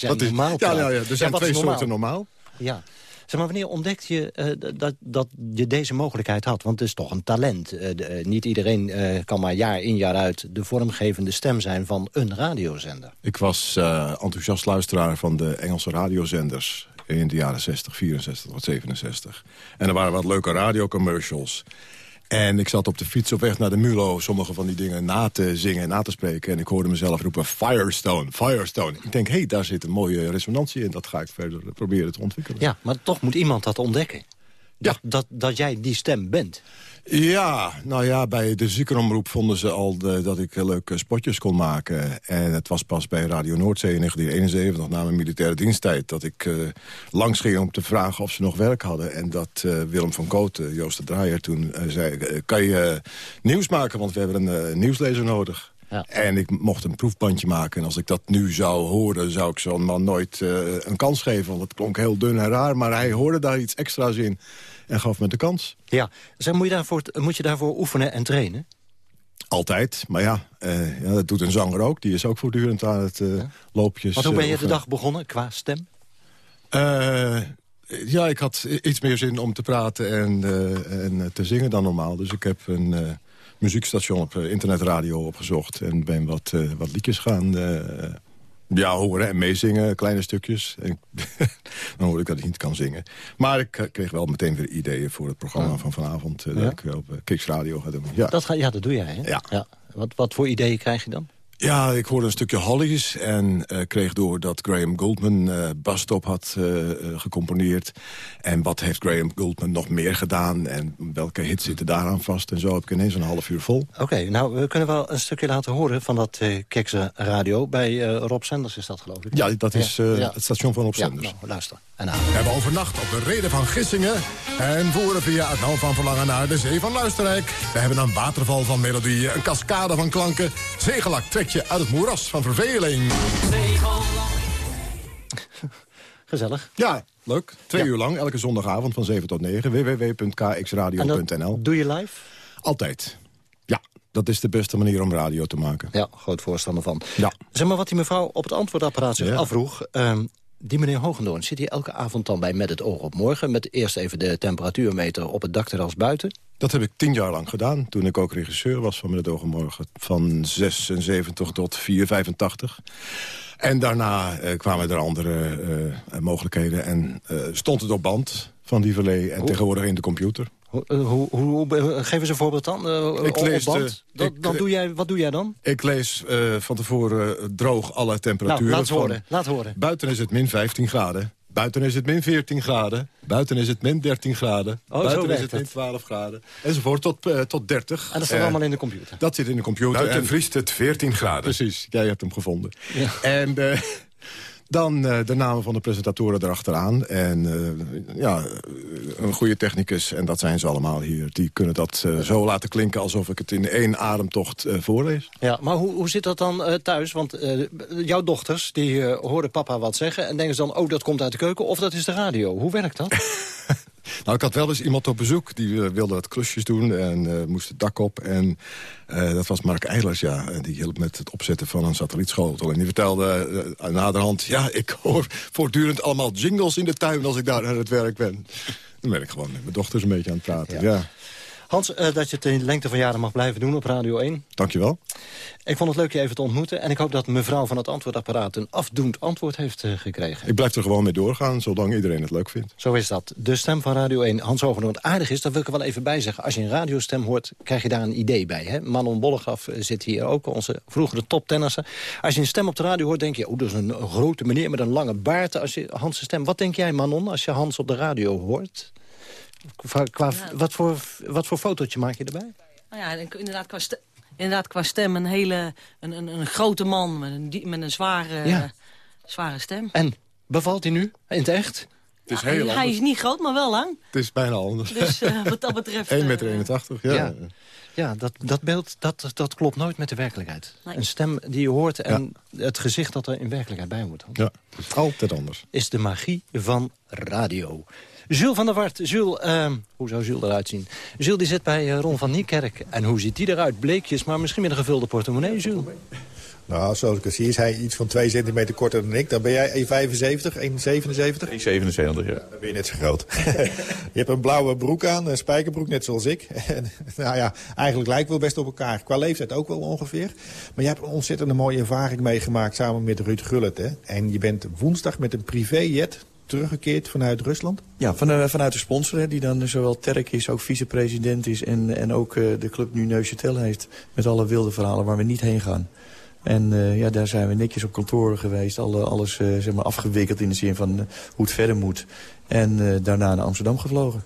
Wat is- normaal ja, praat. ja, ja, er zijn twee normaal? soorten normaal. Ja. Zeg maar, wanneer ontdekt je eh, dat, dat je deze mogelijkheid had? Want het is toch een talent. Eh, de- niet iedereen kan maar jaar in jaar uit de vormgevende stem zijn van een radiozender. Ik was enthousiast luisteraar van de Engelse radiozenders... in de jaren 60, 64 tot 67. En er waren wat leuke radiocommercials. En ik zat op de fiets op weg naar de Mulo... sommige van die dingen na te zingen en na te spreken. En ik hoorde mezelf roepen Firestone, Firestone. Ik denk, hé, hey, daar zit een mooie resonantie in. Dat ga ik verder proberen te ontwikkelen. Ja, maar toch moet iemand dat ontdekken. Dat, dat, dat jij die stem bent. Ja, nou ja, bij de ziekenomroep vonden ze al de- dat ik leuke spotjes kon maken. En het was pas bij Radio Noordzee in 1971, na mijn militaire diensttijd... dat ik eh, langs ging om te vragen of ze nog werk hadden. En dat eh, Willem van Kooten, Joost de Draaier, toen eh, zei... kan je nieuws maken, want we hebben een nieuwslezer nodig. En ik mocht een proefbandje maken. En als ik dat nu zou horen, zou ik zo'n man nooit een kans geven. Want het klonk heel dun en raar, maar hij hoorde daar iets extra's in. En gaf me de kans. Ja, zeg, moet, je daarvoor, moet je daarvoor oefenen en trainen? Altijd, maar ja, eh, ja, dat doet een zanger ook. Die is ook voortdurend aan het eh loopjes... Want hoe ben eh, je de oefenen. dag begonnen qua stem? Eh, ja, ik had iets meer zin om te praten en, eh, en eh, te zingen dan normaal. Dus ik heb een eh, muziekstation op eh, internetradio opgezocht... en ben wat, eh, wat liedjes gaan eh, ja, horen en meezingen, kleine stukjes. En dan hoor ik dat ik niet kan zingen. Maar ik eh, kreeg wel meteen weer ideeën voor het programma van vanavond... eh, dat ik op uh, Kiks Radio ga doen. Ja. Dat, ga, ja, dat doe jij, hè? Ja. Wat, wat voor ideeën krijg je dan? Ja, ik hoorde een stukje Hollies en eh, kreeg door dat Graham Goldman eh Bastop had eh, gecomponeerd. En wat heeft Graham Goldman nog meer gedaan en welke hits zitten daaraan vast. En zo heb ik ineens een half uur vol. Oké, nou, we kunnen wel een stukje laten horen van dat eh Kekse radio. Bij Rob Sanders is dat, geloof ik. Ja, dat is Ja. het station van Rob Ja, Sanders. nou, luister. En We hebben overnacht op de reden van Gissingen... en voeren via het nou van verlangen naar de zee van Luisterrijk. We hebben een waterval van melodieën, een cascade van klanken. Zegelak trekt uit het moeras van verveling. Gezellig. Ja, leuk. Twee uur lang, elke zondagavond van 7 tot 9. www.kxradio.nl Doe je live? Altijd. Ja, dat is de beste manier om radio te maken. Ja, groot voorstander van. Ja. Zeg maar wat die mevrouw op het antwoordapparaat zich Ja. afvroeg. ehm, die meneer Hogendoorn, zit hij elke avond dan bij Met het oog op morgen... met eerst even de temperatuurmeter op het dakterras buiten? Dat heb ik tien jaar lang gedaan, toen ik ook regisseur was van Met het op Morgen. Van 76 tot 485. En daarna eh, kwamen er andere eh, mogelijkheden en eh, stond het op band van die verlee en tegenwoordig in de computer. Hoe, eh, hoe, hoe, hoe- geef eens een voorbeeld dan. eh, Ik op lees de- band. Dan, ik, dan eh, doe jij, wat doe jij dan? Ik lees eh, van tevoren eh, droog alle temperaturen. Nou, laat van- horen, laat horen. Buiten is het min 15 graden. Buiten is het min 14 graden. Buiten is het min 13 graden. Oh, buiten is het min het. 12 graden. Enzovoort tot, eh, tot 30. En dat staat Eh, allemaal in de computer. Dat zit in de computer. Buiten en- vriest het 14 graden. Precies, jij hebt hem gevonden. En eh, dan eh, de namen van de presentatoren erachteraan. En eh, ja, een goede technicus, en dat zijn ze allemaal hier... die kunnen dat eh, zo laten klinken alsof ik het in één ademtocht voorlees. Ja, maar hoe, hoe zit dat dan thuis? Want jouw dochters, die horen papa wat zeggen... en denken ze dan, oh, dat komt uit de keuken of dat is de radio. Hoe werkt dat? Nou, ik had wel eens iemand op bezoek, die eh, wilde wat klusjes doen en eh, moest het dak op. En eh, dat was Mark Eilers, ja. Die hielp met het opzetten van een satellietschotel. En die vertelde naderhand, ja, ik hoor voortdurend allemaal jingles in de tuin als ik daar aan het werk ben. Dan ben ik gewoon met mijn dochters een beetje aan het praten, ja. Hans, uh, dat je het in lengte van jaren mag blijven doen op Radio 1. Dankjewel. Ik vond het leuk je even te ontmoeten. En ik hoop dat mevrouw van het antwoordapparaat een afdoend antwoord heeft uh, gekregen. Ik blijf er gewoon mee doorgaan, zolang iedereen het leuk vindt. Zo is dat. De stem van Radio 1. Hans. Wat aardig is, dat wil ik er wel even bij zeggen. Als je een radiostem hoort, krijg je daar een idee bij. Hè? Manon Bollegraf zit hier ook, onze vroegere toptennisser. Als je een stem op de radio hoort, denk je... oh, dat is een grote meneer met een lange baard. Als je Hans' stem... Wat denk jij, Manon, als je Hans op de radio hoort? Qua, qua wat, voor, wat voor fotootje maak je erbij? Nou ja, inderdaad qua, stem, inderdaad qua stem een hele een, een, een grote man met een, met een zware, zware stem. En bevalt hij nu in het echt? Het is heel hij, hij is niet groot, maar wel lang. Het is bijna anders. Dus uh, wat dat betreft... 1,81 meter, ja. ja. Ja, dat, dat beeld dat, dat klopt nooit met de werkelijkheid. Nee. Een stem die je hoort en ja. het gezicht dat er in werkelijkheid bij moet. Ja, altijd anders. Is de magie van radio. Jules van der Wart. Jules, uh, hoe zou Jules eruit zien? Jules die zit bij uh, Ron van Niekerk. En hoe ziet die eruit? Bleekjes, maar misschien met een gevulde portemonnee, Jules. Nou, zoals ik het zie is hij iets van 2 centimeter korter dan ik. Dan ben jij 1,75, 1,77? 1,77, ja. Dan ben je net zo groot. je hebt een blauwe broek aan, een spijkerbroek, net zoals ik. nou ja, eigenlijk lijken we best op elkaar. Qua leeftijd ook wel ongeveer. Maar je hebt een ontzettend mooie ervaring meegemaakt samen met Ruud Gullit. Hè? En je bent woensdag met een privéjet teruggekeerd vanuit Rusland? Ja, van, uh, vanuit de sponsor, hè, die dan zowel Terk is, ook vicepresident is... en, en ook uh, de club nu Neuchâtel heeft met alle wilde verhalen waar we niet heen gaan. En uh, ja, daar zijn we netjes op kantoor geweest. Alle, alles zeg maar afgewikkeld in de zin van hoe het verder moet. En daarna naar Amsterdam gevlogen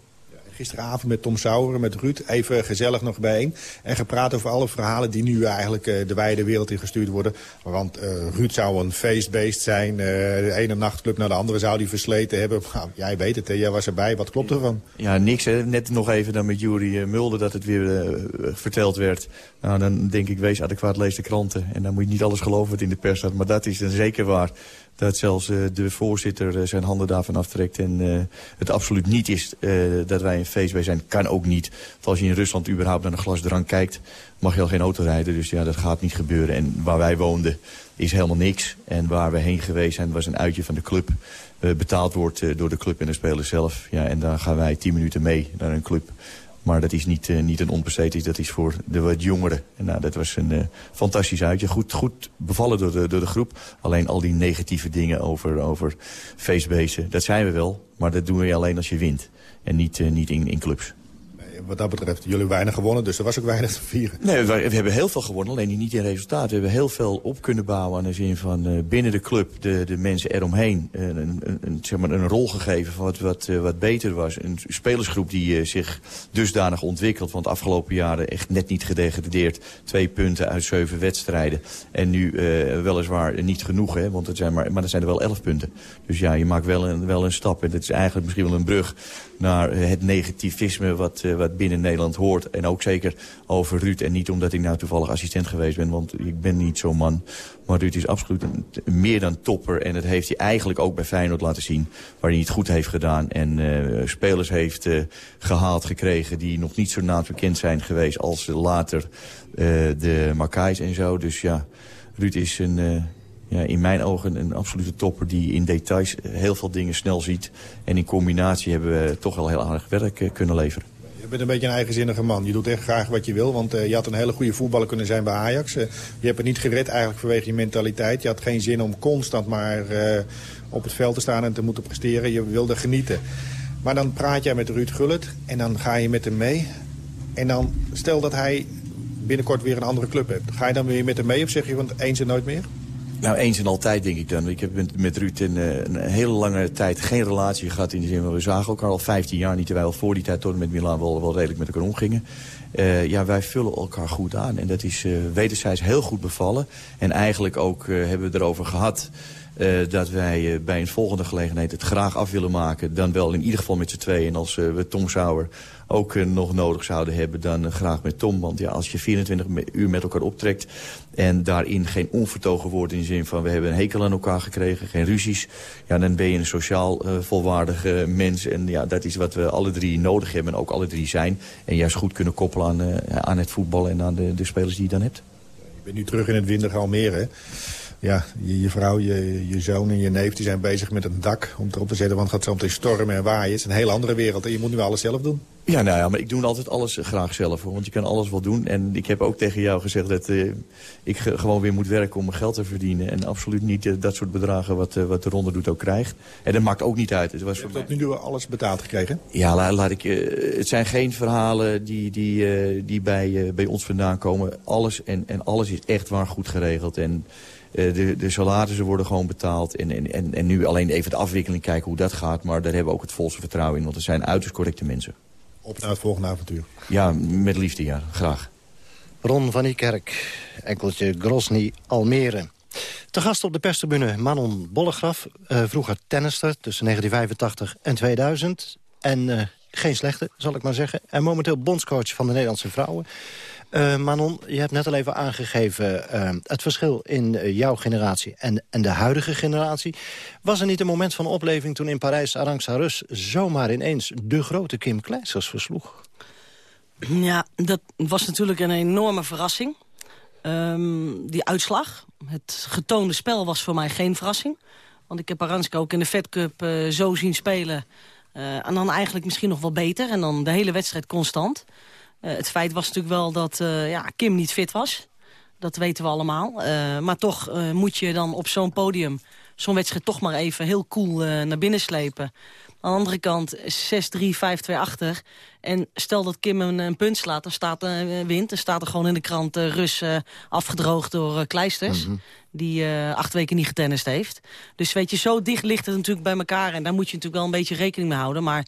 gisteravond met Tom Sauer, met Ruud, even gezellig nog bijeen. En gepraat over alle verhalen die nu eigenlijk uh, de wijde wereld in gestuurd worden. Want uh, Ruud zou een feestbeest zijn. Uh, de ene nachtclub naar de andere zou die versleten hebben. Nou, jij weet het, hè? jij was erbij. Wat klopt ervan? Ja, niks. Net nog even dan met Jury Mulder dat het weer verteld werd. Nou, dan denk ik, wees adequaat, lees de kranten. En dan moet je niet alles geloven wat in de pers staat. Maar dat is dan zeker waar dat zelfs de voorzitter zijn handen daarvan aftrekt. En het absoluut niet is dat wij een zijn. Kan ook niet. Want als je in Rusland überhaupt naar een glas drank kijkt... mag je al geen auto rijden. Dus ja, dat gaat niet gebeuren. En waar wij woonden is helemaal niks. En waar we heen geweest zijn was een uitje van de club. betaald wordt door de club en de spelers zelf. Ja, en dan gaan wij tien minuten mee naar een club maar dat is niet, uh, niet een onbesteed dat is voor de wat jongeren. En nou, dat was een fantastisch uitje. Goed, goed bevallen door de, door de groep. Alleen al die negatieve dingen over, over feestbeesten, dat zijn we wel. Maar dat doen we alleen als je wint. En niet, uh, niet in, in clubs wat dat betreft, jullie weinig gewonnen, dus er was ook weinig te vieren. Nee, we, we hebben heel veel gewonnen, alleen niet in resultaat. We hebben heel veel op kunnen bouwen aan de zin van uh, binnen de club, de, de mensen eromheen, uh, een, een, een, zeg maar een rol gegeven van wat, wat, uh, wat beter was. Een spelersgroep die zich dusdanig ontwikkelt, want de afgelopen jaren echt net niet gedegradeerd. Twee punten uit zeven wedstrijden. En nu weliswaar niet genoeg, hè, want het zijn maar, maar dat zijn er wel elf punten. Dus ja, je maakt wel een, wel een stap. En dat is eigenlijk misschien wel een brug naar het negativisme wat, wat binnen Nederland hoort. En ook zeker over Ruud. En niet omdat ik nou toevallig assistent geweest ben, want ik ben niet zo'n man. Maar Ruud is absoluut meer dan topper. En dat heeft hij eigenlijk ook bij Feyenoord laten zien. Waar hij het goed heeft gedaan. En uh, spelers heeft gehaald gekregen die nog niet zo naadbekend zijn geweest als later de Markais en zo. Dus ja, Ruud is een ja, in mijn ogen een absolute topper die in details heel veel dingen snel ziet. En in combinatie hebben we toch wel heel aardig werk kunnen leveren. Je bent een beetje een eigenzinnige man. Je doet echt graag wat je wil. Want uh, je had een hele goede voetballer kunnen zijn bij Ajax. Uh, je hebt het niet gered eigenlijk vanwege je mentaliteit. Je had geen zin om constant maar op het veld te staan en te moeten presteren. Je wilde genieten. Maar dan praat jij met Ruud Gullit en dan ga je met hem mee. En dan stel dat hij binnenkort weer een andere club heeft. Ga je dan weer met hem mee of zeg je van eens en nooit meer? Nou, eens en altijd denk ik dan. Ik heb met, Ruud een, een, hele lange tijd geen relatie gehad in de zin van we zagen elkaar al 15 jaar niet. Terwijl voor die tijd tot met Milan wel, wel redelijk met elkaar omgingen. Uh, ja, wij vullen elkaar goed aan. En dat is uh, wederzijds heel goed bevallen. En eigenlijk ook hebben we erover gehad... Uh, dat wij uh, bij een volgende gelegenheid het graag af willen maken. Dan wel in ieder geval met z'n tweeën. En als uh, we Tom Sauer ook nog nodig zouden hebben, dan graag met Tom. Want ja, als je 24 uur met elkaar optrekt en daarin geen onvertogen wordt in de zin van we hebben een hekel aan elkaar gekregen, geen ruzies. Ja, dan ben je een sociaal volwaardige mens. En ja, dat is wat we alle drie nodig hebben en ook alle drie zijn. En juist goed kunnen koppelen aan, aan het voetbal en aan de, de spelers die je dan hebt. Je bent nu terug in het windige Almere, Ja, je, je vrouw, je, je zoon en je neef die zijn bezig met een dak om erop te zetten. Want het gaat zo meteen stormen en waaien. Het is een heel andere wereld en je moet nu alles zelf doen. Ja, nou ja, maar ik doe altijd alles graag zelf. Hoor, want je kan alles wel doen. En ik heb ook tegen jou gezegd dat uh, ik gewoon weer moet werken om mijn geld te verdienen. En absoluut niet uh, dat soort bedragen wat, uh, wat de ronde doet ook krijgt. En dat maakt ook niet uit. Het was je hebt nu alles betaald gekregen? Ja, laat ik, het zijn geen verhalen die, die, die bij, bij ons vandaan komen. Alles en, en alles is echt waar goed geregeld. En de, de salarissen worden gewoon betaald. En, en, en nu alleen even de afwikkeling kijken hoe dat gaat. Maar daar hebben we ook het volste vertrouwen in. Want het zijn uiterst correcte mensen. Op naar het volgende avontuur. Ja, met liefde, ja. Graag. Ron van Niekerk, enkeltje Grosny, Almere. Te gast op de perstribune Manon Bollegraf. Uh, vroeger tennister tussen 1985 en 2000. En uh, geen slechte, zal ik maar zeggen. En momenteel bondscoach van de Nederlandse vrouwen. Uh, Manon, je hebt net al even aangegeven uh, het verschil in uh, jouw generatie en, en de huidige generatie. Was er niet een moment van opleving toen in Parijs Arantxa Rus zomaar ineens de grote Kim Kleisters versloeg? Ja, dat was natuurlijk een enorme verrassing. Um, die uitslag, het getoonde spel was voor mij geen verrassing. Want ik heb Aranska ook in de Fed Cup zo zien spelen. en dan eigenlijk misschien nog wel beter. En dan de hele wedstrijd constant. Uh, het feit was natuurlijk wel dat uh, ja, Kim niet fit was. Dat weten we allemaal. Uh, maar toch moet je dan op zo'n podium zo'n wedstrijd toch maar even heel cool naar binnen slepen. Aan de andere kant 6-3, 5-2 achter. En stel dat Kim een, een punt slaat, dan staat er wint. Dan staat er gewoon in de krant Rus afgedroogd door Kleisters. Mm -hmm. Die acht weken niet getennist heeft. Dus weet je, zo dicht ligt het natuurlijk bij elkaar. En daar moet je natuurlijk wel een beetje rekening mee houden. Maar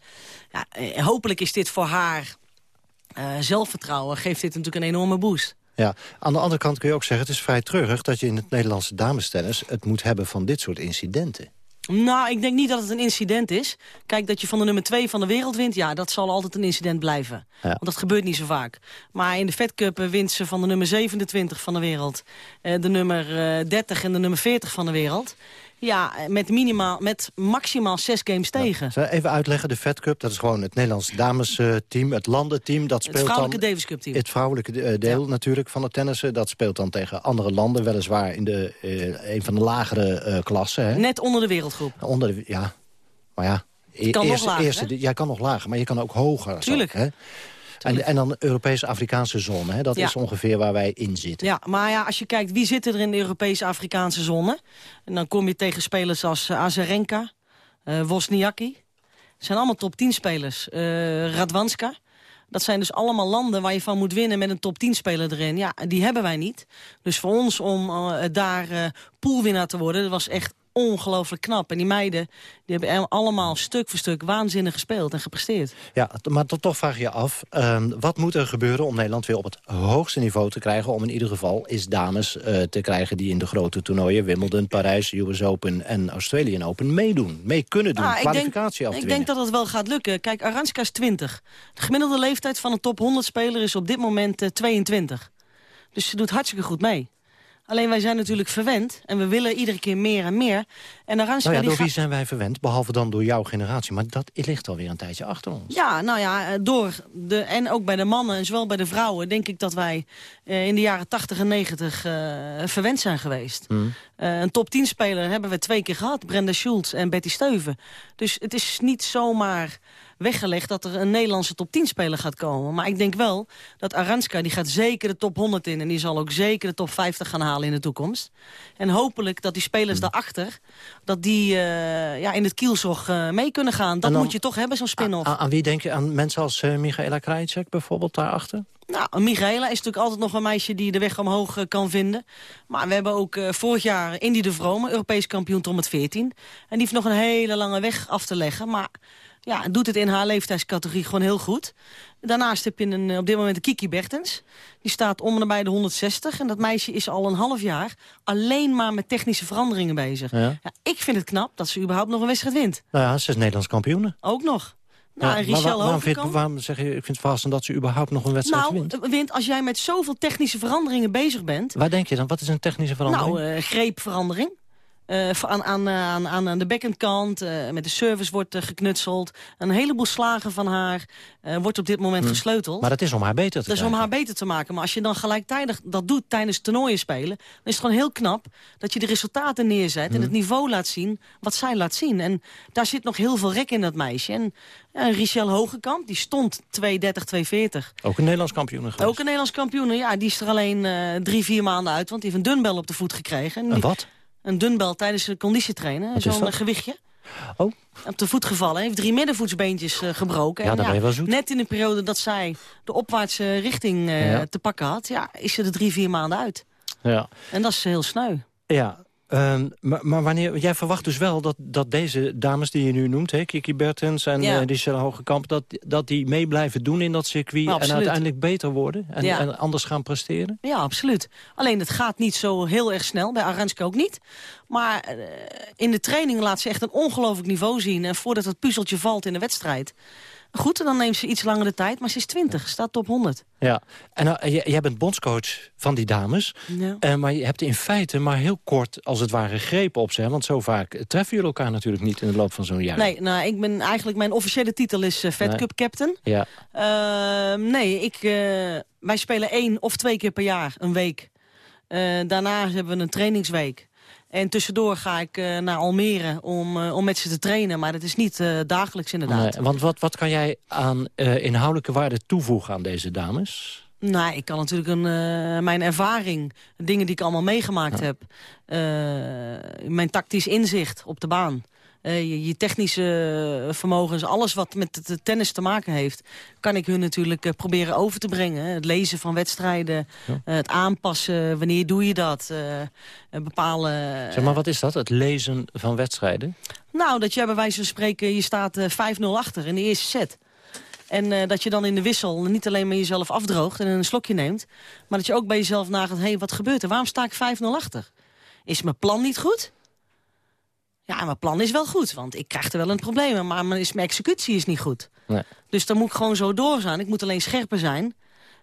ja, hopelijk is dit voor haar uh, zelfvertrouwen geeft dit natuurlijk een enorme boost. Ja, aan de andere kant kun je ook zeggen... het is vrij treurig dat je in het Nederlandse damestennis... het moet hebben van dit soort incidenten. Nou, ik denk niet dat het een incident is. Kijk, dat je van de nummer 2 van de wereld wint... ja, dat zal altijd een incident blijven. Ja. Want dat gebeurt niet zo vaak. Maar in de Fed Cup wint ze van de nummer 27 van de wereld... Uh, de nummer uh, 30 en de nummer 40 van de wereld... Ja, met, minimaal, met maximaal zes games tegen. Ja. Even uitleggen, de Fed Cup, dat is gewoon het Nederlands damesteam, het landenteam. Dat speelt het vrouwelijke dan, Davis Cup team. Het vrouwelijke deel ja. natuurlijk van het tennissen. Dat speelt dan tegen andere landen, weliswaar in de, uh, een van de lagere uh, klassen. Hè? Net onder de wereldgroep. Onder de, ja, maar ja. Je kan eerste, nog lager, eerste, Jij kan nog lager, maar je kan ook hoger. Tuurlijk. Zo, hè? En, en dan de Europese Afrikaanse zone, hè? dat ja. is ongeveer waar wij in zitten. Ja, maar ja, als je kijkt wie zit er in de Europese Afrikaanse zone... en dan kom je tegen spelers als uh, Azarenka, uh, Wozniacki. Het zijn allemaal top 10 spelers. Uh, Radwanska. Dat zijn dus allemaal landen waar je van moet winnen met een top 10 speler erin. Ja, die hebben wij niet. Dus voor ons om uh, daar uh, poolwinnaar te worden, dat was echt ongelooflijk knap. En die meiden die hebben allemaal stuk voor stuk waanzinnig gespeeld en gepresteerd. Ja, maar toch vraag je je af, um, wat moet er gebeuren om Nederland weer op het hoogste niveau te krijgen... om in ieder geval is dames uh, te krijgen die in de grote toernooien... Wimbledon, Parijs, US Open en Australian Open meedoen. Mee kunnen doen, ah, kwalificatie ik af te Ik denk dat het wel gaat lukken. Kijk, Aranska is 20. De gemiddelde leeftijd van een top 100 speler is op dit moment uh, 22. Dus ze doet hartstikke goed mee. Alleen wij zijn natuurlijk verwend en we willen iedere keer meer en meer. En nou ja, door wie zijn wij verwend? Behalve dan door jouw generatie. Maar dat ligt alweer een tijdje achter ons. Ja, nou ja, door de, en ook bij de mannen en zowel bij de vrouwen... denk ik dat wij uh, in de jaren 80 en 90 uh, verwend zijn geweest. Hmm. Uh, een top 10 speler hebben we twee keer gehad. Brenda Schultz en Betty Steuven. Dus het is niet zomaar weggelegd dat er een Nederlandse top 10 speler gaat komen. Maar ik denk wel dat Aranska die gaat zeker de top 100 in. En die zal ook zeker de top 50 gaan halen in de toekomst. En hopelijk dat die spelers Hmm. daarachter... dat die uh, ja, in het kielzog uh, mee kunnen gaan. Dat dan, moet je toch hebben, zo'n spin-off. Aan, aan, wie denk je? Aan mensen als uh, Michaela Krajicek bijvoorbeeld daarachter? Nou, Michaela is natuurlijk altijd nog een meisje die de weg omhoog uh, kan vinden. Maar we hebben ook uh, vorig jaar Indy de Vrome, Europees kampioen tot met 14. En die heeft nog een hele lange weg af te leggen. Maar ja, doet het in haar leeftijdscategorie gewoon heel goed. Daarnaast heb je een, op dit moment de Kiki Bertens. Die staat om en nabij de 160. En dat meisje is al een half jaar alleen maar met technische veranderingen bezig. Ja. Ja, ik vind het knap dat ze überhaupt nog een wedstrijd wint. Nou ja, ze is Nederlands kampioen. Ook nog. Nou, ja, en Richel waarom, waarom, vind, waarom zeg je, ik vind het verrassend dat ze überhaupt nog een wedstrijd nou, wint? wint als jij met zoveel technische veranderingen bezig bent. Waar denk je dan? Wat is een technische verandering? Nou, uh, greepverandering. Uh, aan, aan, aan, aan de backhand uh, met de service wordt uh, geknutseld. Een heleboel slagen van haar wordt op dit moment hm. gesleuteld. Maar dat is om haar beter te Dat is om haar beter te maken. Maar als je dan gelijktijdig dat doet tijdens toernooien spelen... dan is het gewoon heel knap dat je de resultaten neerzet... Hm. en het niveau laat zien wat zij laat zien. En daar zit nog heel veel rek in dat meisje. En Richelle Hogekamp, die stond 2.30, 2.40. Ook een Nederlands kampioen. Ook een Nederlands kampioen, ja. Die is er alleen drie, vier maanden uit... want die heeft een dunbel op de voet gekregen. En, die, wat? Een dunbel tijdens de conditietrainen. Zo'n gewichtje. Oh. Op de voet gevallen. Heeft drie middenvoetsbeentjes uh, gebroken. Ja, en, ja, wel Net in de periode dat zij de opwaartse richting uh, ja. te pakken had... Ja, is ze er drie, vier maanden uit. Ja. En dat is heel sneu. Ja, Uh, maar, maar, wanneer, jij verwacht dus wel dat, dat deze dames die je nu noemt... Hè, Kiki Bertens en ja. uh, Richelle Hogekamp... Dat, dat die mee blijven doen in dat circuit... en uiteindelijk beter worden en, ja. en, anders gaan presteren? Ja, absoluut. Alleen het gaat niet zo heel erg snel. Bij Aranska ook niet. Maar uh, in de training laat ze echt een ongelooflijk niveau zien. En voordat het puzzeltje valt in de wedstrijd... Goed, dan neemt ze iets langer de tijd, maar ze is 20, staat top 100. Ja, en uh, jij bent bondscoach van die dames. Ja. Uh, maar je hebt in feite maar heel kort, als het ware, grepen op ze. Want zo vaak treffen jullie elkaar natuurlijk niet in de loop van zo'n jaar. Nee, nou, ik ben eigenlijk, mijn officiële titel is uh, Fed nee. Cup Captain. Ja. Ehm, nee, ik, wij spelen één of twee keer per jaar, een week. daarna hebben we een trainingsweek. En tussendoor ga ik uh, naar Almere om, uh, om met ze te trainen. Maar dat is niet uh, dagelijks inderdaad. Nee, want wat, wat kan jij aan inhoudelijke waarde toevoegen aan deze dames? Nou, ik kan natuurlijk een, mijn ervaring, dingen die ik allemaal meegemaakt ja. heb... mijn tactisch inzicht op de baan... Uh, je, je, technische vermogens, alles wat met het tennis te maken heeft... kan ik hun natuurlijk uh, proberen over te brengen. Het lezen van wedstrijden, ja. het aanpassen, wanneer doe je dat? bepalen... Zeg maar, wat is dat, het lezen van wedstrijden? Nou, dat jij bij wijze van spreken, je staat 5-0 achter in de eerste set... En uh, dat je dan in de wissel niet alleen maar jezelf afdroogt en een slokje neemt... maar dat je ook bij jezelf nagaat, hé, hey, wat gebeurt er? Waarom sta ik 5-0 achter? Is mijn plan niet goed? Ja, mijn plan is wel goed, want ik krijg er wel een probleem. Maar mijn, mijn executie is niet goed. Nee. Dus dan moet ik gewoon zo doorgaan. Ik moet alleen scherper zijn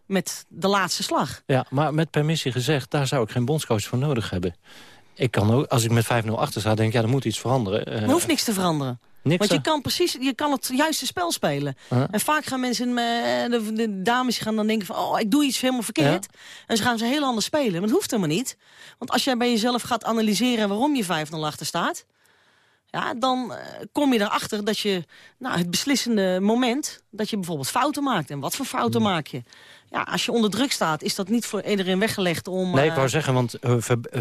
met de laatste slag. Ja, maar met permissie gezegd, daar zou ik geen bondscoach voor nodig hebben. Ik kan ook, als ik met 5-0 achter sta, denk ik, ja, er moet iets veranderen. Er hoeft niks te veranderen. Niks Want je kan precies, je kan het juiste spel spelen. Uh. En vaak gaan mensen, de, de, dames gaan dan denken van, oh, ik doe iets helemaal verkeerd. Ja. En ze gaan ze heel anders spelen. Maar dat hoeft helemaal niet. Want als jij bij jezelf gaat analyseren waarom je 5-0 achter staat ja, dan uh, kom je erachter dat je nou, het beslissende moment... dat je bijvoorbeeld fouten maakt. En wat voor fouten maak je? Ja, als je onder druk staat, is dat niet voor iedereen weggelegd om... Nee, ik wou zeggen, want... Uh,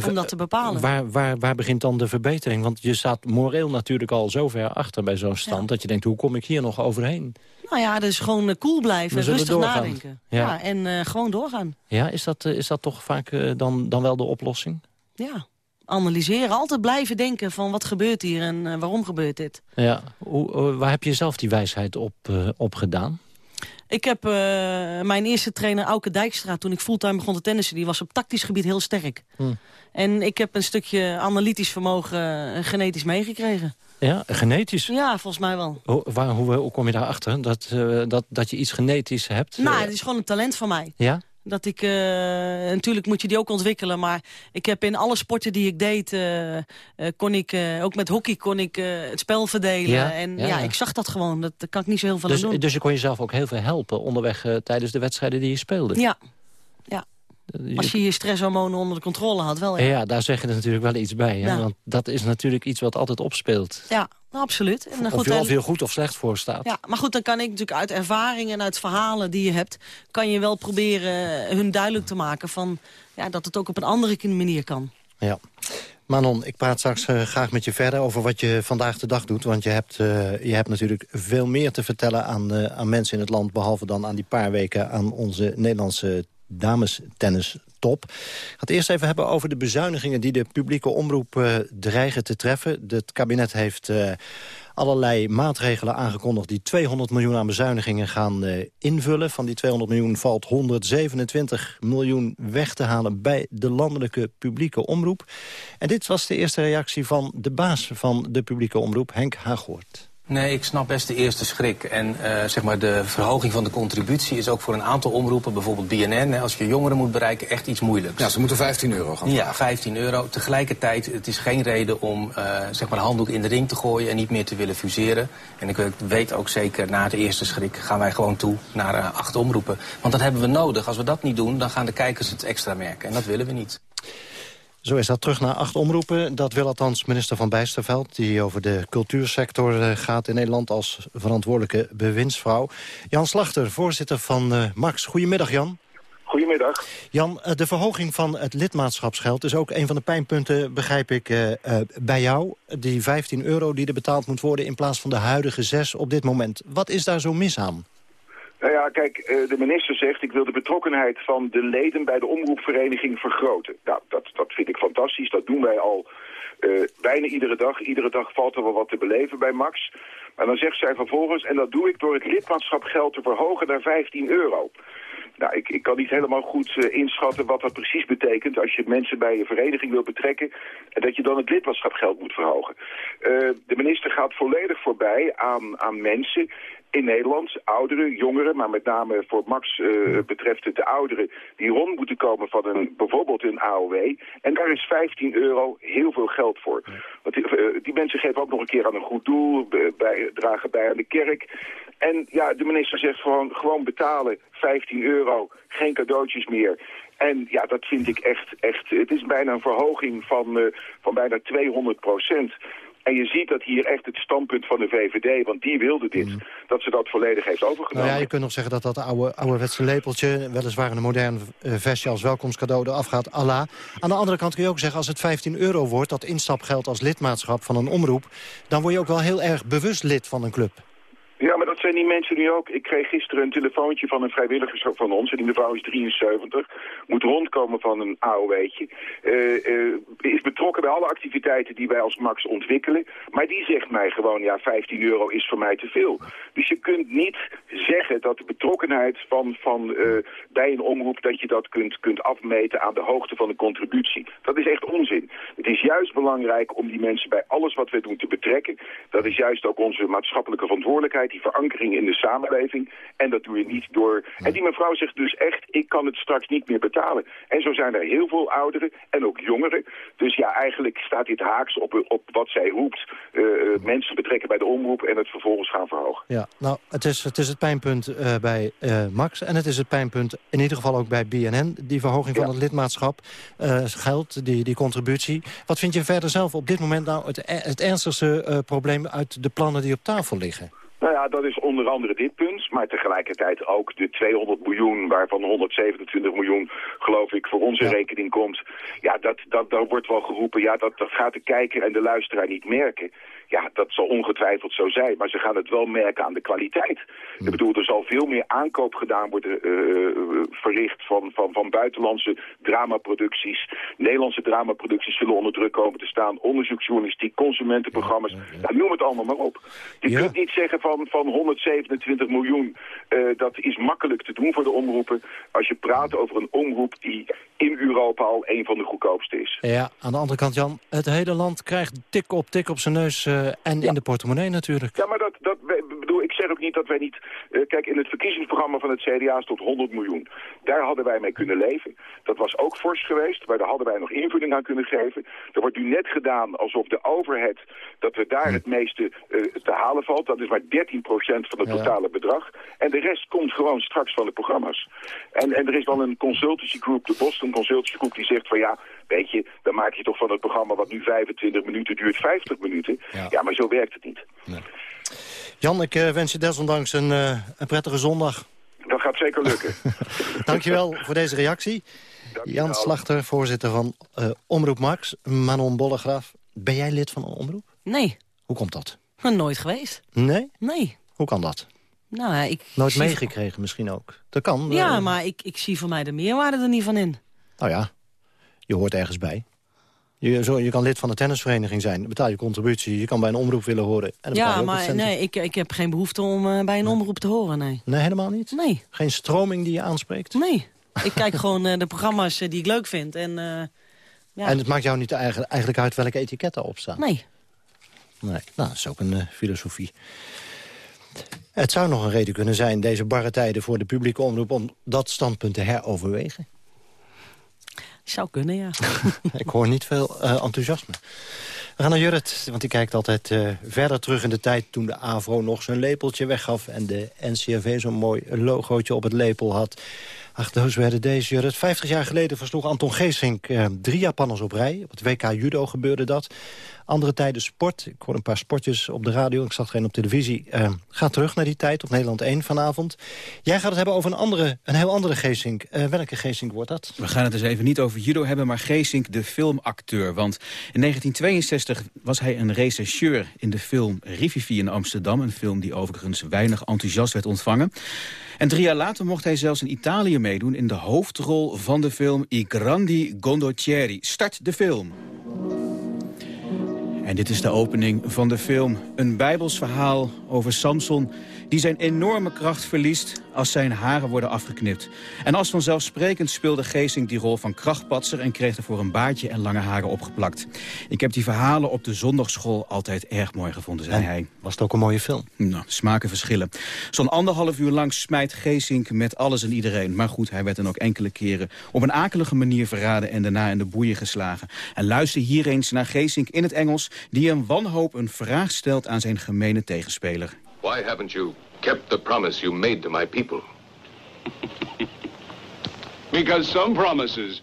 om dat te bepalen. Waar, waar, waar begint dan de verbetering? Want je staat moreel natuurlijk al zo ver achter bij zo'n stand... Ja. dat je denkt, hoe kom ik hier nog overheen? Nou ja, dus gewoon cool blijven, rustig doorgaan. nadenken. Ja. ja en gewoon doorgaan. Ja, is dat, is dat toch vaak dan, dan wel de oplossing? Ja, analyseren. Altijd blijven denken van wat gebeurt hier en uh, waarom gebeurt dit. Ja, Hoe, uh, waar heb je zelf die wijsheid op, uh, op gedaan? Ik heb mijn eerste trainer, Auke Dijkstra, toen ik fulltime begon te tennissen... die was op tactisch gebied heel sterk. Hm. En ik heb een stukje analytisch vermogen genetisch meegekregen. Ja, genetisch? Ja, volgens mij wel. Hoe, waar, hoe, hoe kom je daarachter? Dat, dat, dat je iets genetisch hebt? Nou, het is gewoon een talent van mij. Ja? Dat ik, uh, natuurlijk moet je die ook ontwikkelen, maar ik heb in alle sporten die ik deed, uh, uh, kon ik, ook met hockey kon ik het spel verdelen. Ja, en ja, ja, ik zag dat gewoon, dat, daar kan ik niet zo heel veel dus, aan doen. Dus je kon jezelf ook heel veel helpen onderweg tijdens de wedstrijden die je speelde? Ja, ja. Als je je stresshormonen onder de controle had, wel. Ja, ja daar zeg je er natuurlijk wel iets bij. Hè? Want dat is natuurlijk iets wat altijd opspeelt. Ja, nou, absoluut. En of goed, je al veel goed of slecht voor staat. Ja, maar goed, dan kan ik natuurlijk uit ervaring en uit verhalen die je hebt... kan je wel proberen hun duidelijk te maken van, ja, dat het ook op een andere manier kan. Ja. Manon, ik praat straks uh, graag met je verder over wat je vandaag de dag doet. Want je hebt, uh, je hebt natuurlijk veel meer te vertellen aan, uh, aan mensen in het land... behalve dan aan die paar weken aan onze Nederlandse dames tennis top. Ik ga het eerst even hebben over de bezuinigingen die de publieke omroep uh, dreigen te treffen. Het kabinet heeft uh, allerlei maatregelen aangekondigd die 200 miljoen aan bezuinigingen gaan uh, invullen. Van die 200 miljoen valt 127 miljoen weg te halen bij de landelijke publieke omroep. En dit was de eerste reactie van de baas van de publieke omroep, Henk Hagoort. Nee, ik snap best de eerste schrik. En uh, zeg maar de verhoging van de contributie is ook voor een aantal omroepen, bijvoorbeeld BNN, als je jongeren moet bereiken, echt iets moeilijks. Ja, ze moeten 15 euro gaan Ja, 15 euro. Tegelijkertijd, het is geen reden om uh, zeg maar handdoek in de ring te gooien en niet meer te willen fuseren. En ik weet ook zeker, na de eerste schrik gaan wij gewoon toe naar uh, acht omroepen. Want dat hebben we nodig. Als we dat niet doen, dan gaan de kijkers het extra merken. En dat willen we niet. Zo is dat terug naar acht omroepen. Dat wil althans minister Van Bijsterveld... die over de cultuursector eh, gaat in Nederland als verantwoordelijke bewindsvrouw. Jan Slachter, voorzitter van uh, Max. Goedemiddag, Jan. Goedemiddag. Jan, eh, de verhoging van het lidmaatschapsgeld is ook een van de pijnpunten, begrijp ik, bij jou. Die 15 euro die er betaald moet worden in plaats van de huidige 6 op dit moment. Wat is daar zo mis aan? Nou ja, kijk, eh, de minister zegt... ik wil de betrokkenheid van de leden bij de omroepvereniging vergroten. Nou, dat, dat vind ik fantastisch. Dat doen wij al uh, bijna iedere dag. Iedere dag valt er wel wat te beleven bij Max. Maar dan zegt zij vervolgens... en dat doe ik door het lidmaatschapgeld te verhogen naar 15 euro. Nou, ik, ik kan niet helemaal goed uh, inschatten wat dat precies betekent... als je mensen bij je vereniging wil betrekken... en dat je dan het lidmaatschapgeld moet verhogen. De minister gaat volledig voorbij aan, aan mensen in Nederland, ouderen, jongeren, maar met name voor Max uh, betreft het de ouderen, die rond moeten komen van een, bijvoorbeeld een AOW. En daar is 15 euro heel veel geld voor. Want die, uh, die mensen geven ook nog een keer aan een goed doel, bij, dragen bij aan de kerk. En ja, de minister zegt gewoon, gewoon betalen, 15 euro, geen cadeautjes meer. En ja, dat vind ik echt, echt het is bijna een verhoging van, uh, van bijna 200 procent. En je ziet dat hier echt het standpunt van de VVD, want die wilde dit, mm. dat ze dat volledig heeft overgenomen. Nou ja, je kunt nog zeggen dat dat oude, ouderwetse lepeltje, weliswaar in een modern uh, vestje als welkomstcadeau eraf gaat, Allah. Aan de andere kant kun je ook zeggen, als het 15 euro wordt, dat instapgeld als lidmaatschap van een omroep, dan word je ook wel heel erg bewust lid van een club. Die mensen nu ook. Ik kreeg gisteren een telefoontje van een vrijwilliger van ons. En die mevrouw is 73. Moet rondkomen van een AOW'tje. Uh, uh, is betrokken bij alle activiteiten die wij als Max ontwikkelen. Maar die zegt mij gewoon, ja, 15 euro is voor mij te veel. Dus je kunt niet zeggen dat de betrokkenheid van, van uh, bij een omroep... dat je dat kunt, kunt afmeten aan de hoogte van de contributie. Dat is echt onzin. Het is juist belangrijk om die mensen bij alles wat we doen te betrekken. Dat is juist ook onze maatschappelijke verantwoordelijkheid die verankering in de samenleving. En dat doe je niet door... En die mevrouw zegt dus echt, ik kan het straks niet meer betalen. En zo zijn er heel veel ouderen en ook jongeren. Dus ja, eigenlijk staat dit haaks op, op wat zij roept. Uh, mensen betrekken bij de omroep en het vervolgens gaan verhogen. Ja, nou, het is het, is het pijnpunt uh, bij uh, Max en het is het pijnpunt in ieder geval ook bij BNN. Die verhoging van het lidmaatschap, geld, die, die contributie. Wat vind je verder zelf op dit moment nou het, het ernstigste probleem uit de plannen die op tafel liggen? Nou ja, dat is onder andere dit punt, maar tegelijkertijd ook de 200 miljoen, waarvan 127 miljoen, geloof ik, voor onze ja. rekening komt. Ja, dat, dat, daar wordt wel geroepen, ja, dat, dat gaat de kijker en de luisteraar niet merken. Ja, dat zal ongetwijfeld zo zijn, maar ze gaan het wel merken aan de kwaliteit. Mm. Ik bedoel, er zal veel meer aankoop gedaan worden uh, verricht van, van, van buitenlandse dramaproducties. Nederlandse dramaproducties zullen onder druk komen te staan. Onderzoeksjournalistiek, consumentenprogramma's, ja, ja, ja. Nou, noem het allemaal maar op. Je kunt niet zeggen van, van 127 miljoen, uh, dat is makkelijk te doen voor de omroepen. Als je praat over een omroep die in Europa al een van de goedkoopste is. Ja, aan de andere kant Jan, het hele land krijgt tik op tik op zijn neus uh, en ja. in de portemonnee natuurlijk. Ja, maar dat, dat zeg ook niet dat wij niet... Uh, kijk, in het verkiezingsprogramma van het CDA stond 100 miljoen. Daar hadden wij mee kunnen leven. Dat was ook fors geweest, maar daar hadden wij nog invulling aan kunnen geven. Er wordt nu net gedaan alsof de overheid, dat we daar het meeste uh, te halen valt. Dat is maar 13% van het totale bedrag. En de rest komt gewoon straks van de programma's. En, en er is dan een consultancy group, de Boston Consultancy Group, die zegt van ja, weet je, dan maak je toch van het programma wat nu 25 minuten duurt, 50 minuten. Ja, ja maar zo werkt het niet. Nee. Jan, ik uh, wens je desondanks een, uh, een prettige zondag. Dat gaat zeker lukken. Dankjewel voor deze reactie. Dankjewel. Jan Slachter, voorzitter van uh, Omroep Max. Manon Bollegraaf, ben jij lid van Omroep? Nee. Hoe komt dat? Nooit geweest. Nee? Nee. Hoe kan dat? Nou, ik Nooit meegekregen misschien ook. Dat kan. Ja, uh... maar ik, ik zie voor mij de meerwaarde er niet van in. Nou ja, je hoort ergens bij. Je, zo, je kan lid van de tennisvereniging zijn, betaal je contributie. Je kan bij een omroep willen horen. En ja, maar nee, ik, ik heb geen behoefte om uh, bij een nee. omroep te horen, nee. Nee, helemaal niet? Nee. Geen stroming die je aanspreekt? Nee. ik kijk gewoon uh, de programma's uh, die ik leuk vind. En, ja. en het maakt jou niet eigenlijk uit welke etiketten op staan? Nee. Nee, nou, dat is ook een filosofie. Het zou nog een reden kunnen zijn, deze barre tijden voor de publieke omroep... om dat standpunt te heroverwegen. Zou kunnen, ja. Ik hoor niet veel uh, enthousiasme. We gaan naar Jurrit, want die kijkt altijd uh, verder terug in de tijd... toen de AVRO nog zijn lepeltje weggaf... en de NCRV zo'n mooi logootje op het lepel had. Ach, those were the days, Jurrit. Vijftig jaar geleden versloeg Anton Geesink uh, drie Japanners op rij. Op het WK Judo gebeurde dat. Andere tijden sport. Ik hoor een paar sportjes op de radio. Ik zag geen op televisie. Uh, ga terug naar die tijd op Nederland 1 vanavond. Jij gaat het hebben over een, andere, een heel andere Geesink. Uh, welke Geesink wordt dat? We gaan het dus even niet over judo hebben, maar Geesink de filmacteur. Want in 1962 was hij een rechercheur in de film Rivivi in Amsterdam. Een film die overigens weinig enthousiast werd ontvangen. En drie jaar later mocht hij zelfs in Italië meedoen... in de hoofdrol van de film I Grandi Gondottieri. Start de film. En dit is de opening van de film. Een bijbels verhaal over Samson die zijn enorme kracht verliest als zijn haren worden afgeknipt. En als vanzelfsprekend speelde Geesink die rol van krachtpatser... en kreeg ervoor een baardje en lange haren opgeplakt. Ik heb die verhalen op de zondagschool altijd erg mooi gevonden, zei en hij. Was het ook een mooie film? Nou, smaken verschillen. Zo'n anderhalf uur lang smijt Geesink met alles en iedereen. Maar goed, hij werd dan ook enkele keren op een akelige manier verraden... en daarna in de boeien geslagen. En luister hier eens naar Geesink in het Engels... die een wanhoop een vraag stelt aan zijn gemene tegenspeler. Why haven't you kept the promise you made to my people? because some promises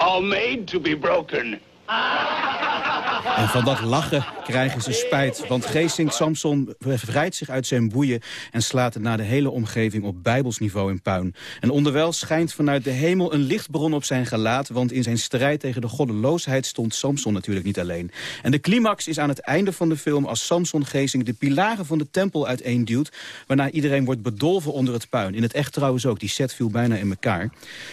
are made to be broken. En van dat lachen krijgen ze spijt. Want Geesink Samson bevrijdt zich uit zijn boeien... en slaat het naar de hele omgeving op bijbelsniveau in puin. En onderwijl schijnt vanuit de hemel een lichtbron op zijn gelaat... want in zijn strijd tegen de goddeloosheid stond Samson natuurlijk niet alleen. En de climax is aan het einde van de film... als Samson Geesink de pilaren van de tempel uiteenduwt... waarna iedereen wordt bedolven onder het puin. In het echt trouwens ook, die set viel bijna in elkaar.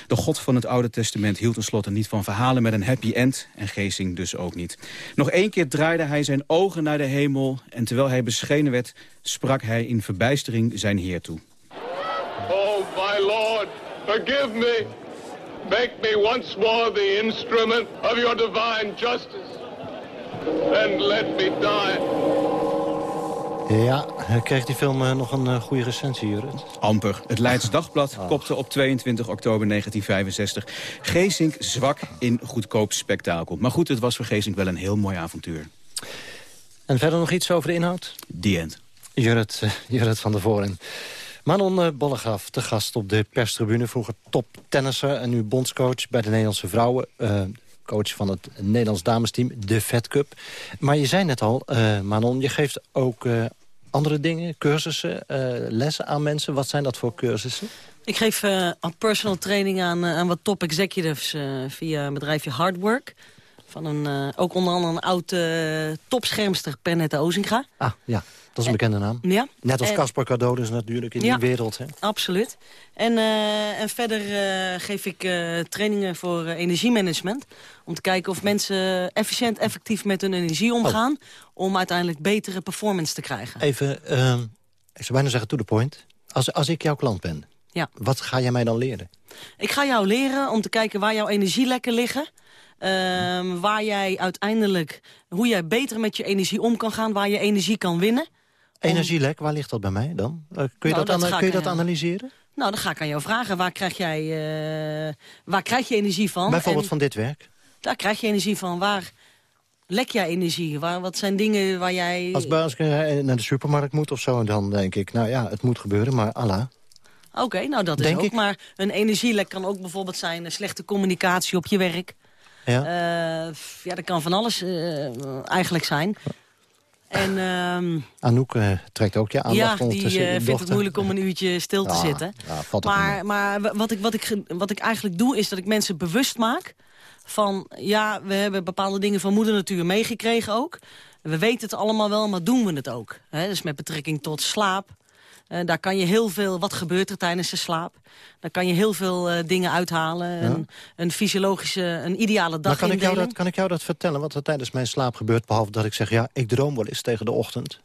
De God van het Oude Testament hield tenslotte niet van verhalen met een happy end... en Geesink dus ook niet. Nog één keer draaide hij zijn ogen naar de hemel... en terwijl hij beschenen werd, sprak hij in verbijstering zijn heer toe. Oh, my Lord, forgive me. Make me once more the instrument of your divine justice. And let me die. Ja, kreeg die film uh, nog een uh, goede recensie, Jurrit? Amper. Het Leids Dagblad oh. kopte op 22 oktober 1965... Geesink zwak in goedkoop spektakel. Maar goed, het was voor Geesink wel een heel mooi avontuur. En verder nog iets over de inhoud? The end. Jurrit, uh, Jurrit van der Voren. Manon Bollegraf, te gast op de perstribune. Vroeger toptennisser en nu bondscoach bij de Nederlandse vrouwen coach van het Nederlands damesteam, de Fed Cup. Maar je zei net al, uh, Manon, je geeft ook uh, andere dingen, cursussen, uh, lessen aan mensen. Wat zijn dat voor cursussen? Ik geef personal training aan, aan wat top executives via een bedrijfje Hardwork. Van een, ook onder andere een oude topschermster, Pernette Ozinga. Ah, ja. Dat is een bekende naam. Ja. Net als Caspar Cadeau dus natuurlijk in ja, die wereld. Hè? Absoluut. En, uh, en verder uh, geef ik uh, trainingen voor energiemanagement. Om te kijken of mensen efficiënt, effectief met hun energie omgaan. Oh. Om uiteindelijk betere performance te krijgen. Even, ehm, ik zou bijna zeggen to the point. Als, als ik jouw klant ben, ja. wat ga jij mij dan leren? Ik ga jou leren om te kijken waar jouw energielekken liggen. Um, waar jij uiteindelijk, hoe jij beter met je energie om kan gaan. Waar je energie kan winnen. Energielek, waar ligt dat bij mij dan? Uh, kun je nou, dat, dat, kun je dat analyseren? Nou, dan ga ik aan jou vragen. Waar krijg, jij, uh, waar krijg je energie van? Bijvoorbeeld en van dit werk? Daar krijg je energie van. Waar lek jij energie? Waar, wat zijn dingen waar jij... Als, als ik naar de supermarkt moet of zo, dan denk ik... nou ja, het moet gebeuren, maar Allah. Oké, okay, nou dat is denk ook. Ik? Maar een energielek kan ook bijvoorbeeld zijn... slechte communicatie op je werk. Ja, uh, ja dat kan van alles eigenlijk zijn. En, um, Anouk uh, trekt ook je aandacht Ja, die uh, vindt het moeilijk om een uurtje stil te ja, zitten. Ja, maar maar wat, ik, wat, ik, wat ik eigenlijk doe, is dat ik mensen bewust maak... van, ja, we hebben bepaalde dingen van moeder natuur meegekregen ook. We weten het allemaal wel, maar doen we het ook? He, dus met betrekking tot slaap, uh, daar kan je heel veel, wat gebeurt er tijdens de slaap? Daar kan je heel veel uh, dingen uithalen. Ja. Een, een, fysiologische, een ideale dag kan ik, jou dat, kan ik jou dat vertellen, wat er tijdens mijn slaap gebeurt? Behalve dat ik zeg, ja, ik droom wel eens tegen de ochtend.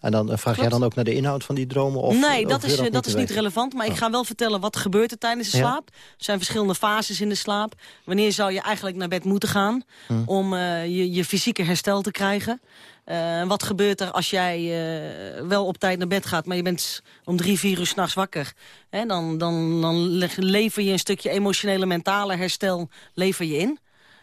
En dan eh, vraag jij dan ook naar de inhoud van die dromen? Of, nee, of dat is, dat niet is niet relevant. Maar ik Oh. ga wel vertellen wat er gebeurt er tijdens de Ja. slaap. Er zijn verschillende fases in de slaap. Wanneer zou je eigenlijk naar bed moeten gaan... Hm. om eh, je, je fysieke herstel te krijgen. Eh, wat gebeurt er als jij eh, wel op tijd naar bed gaat... maar je bent om drie, vier uur s'nachts wakker? Hè, dan, dan, dan lever je een stukje emotionele, mentale herstel lever je in.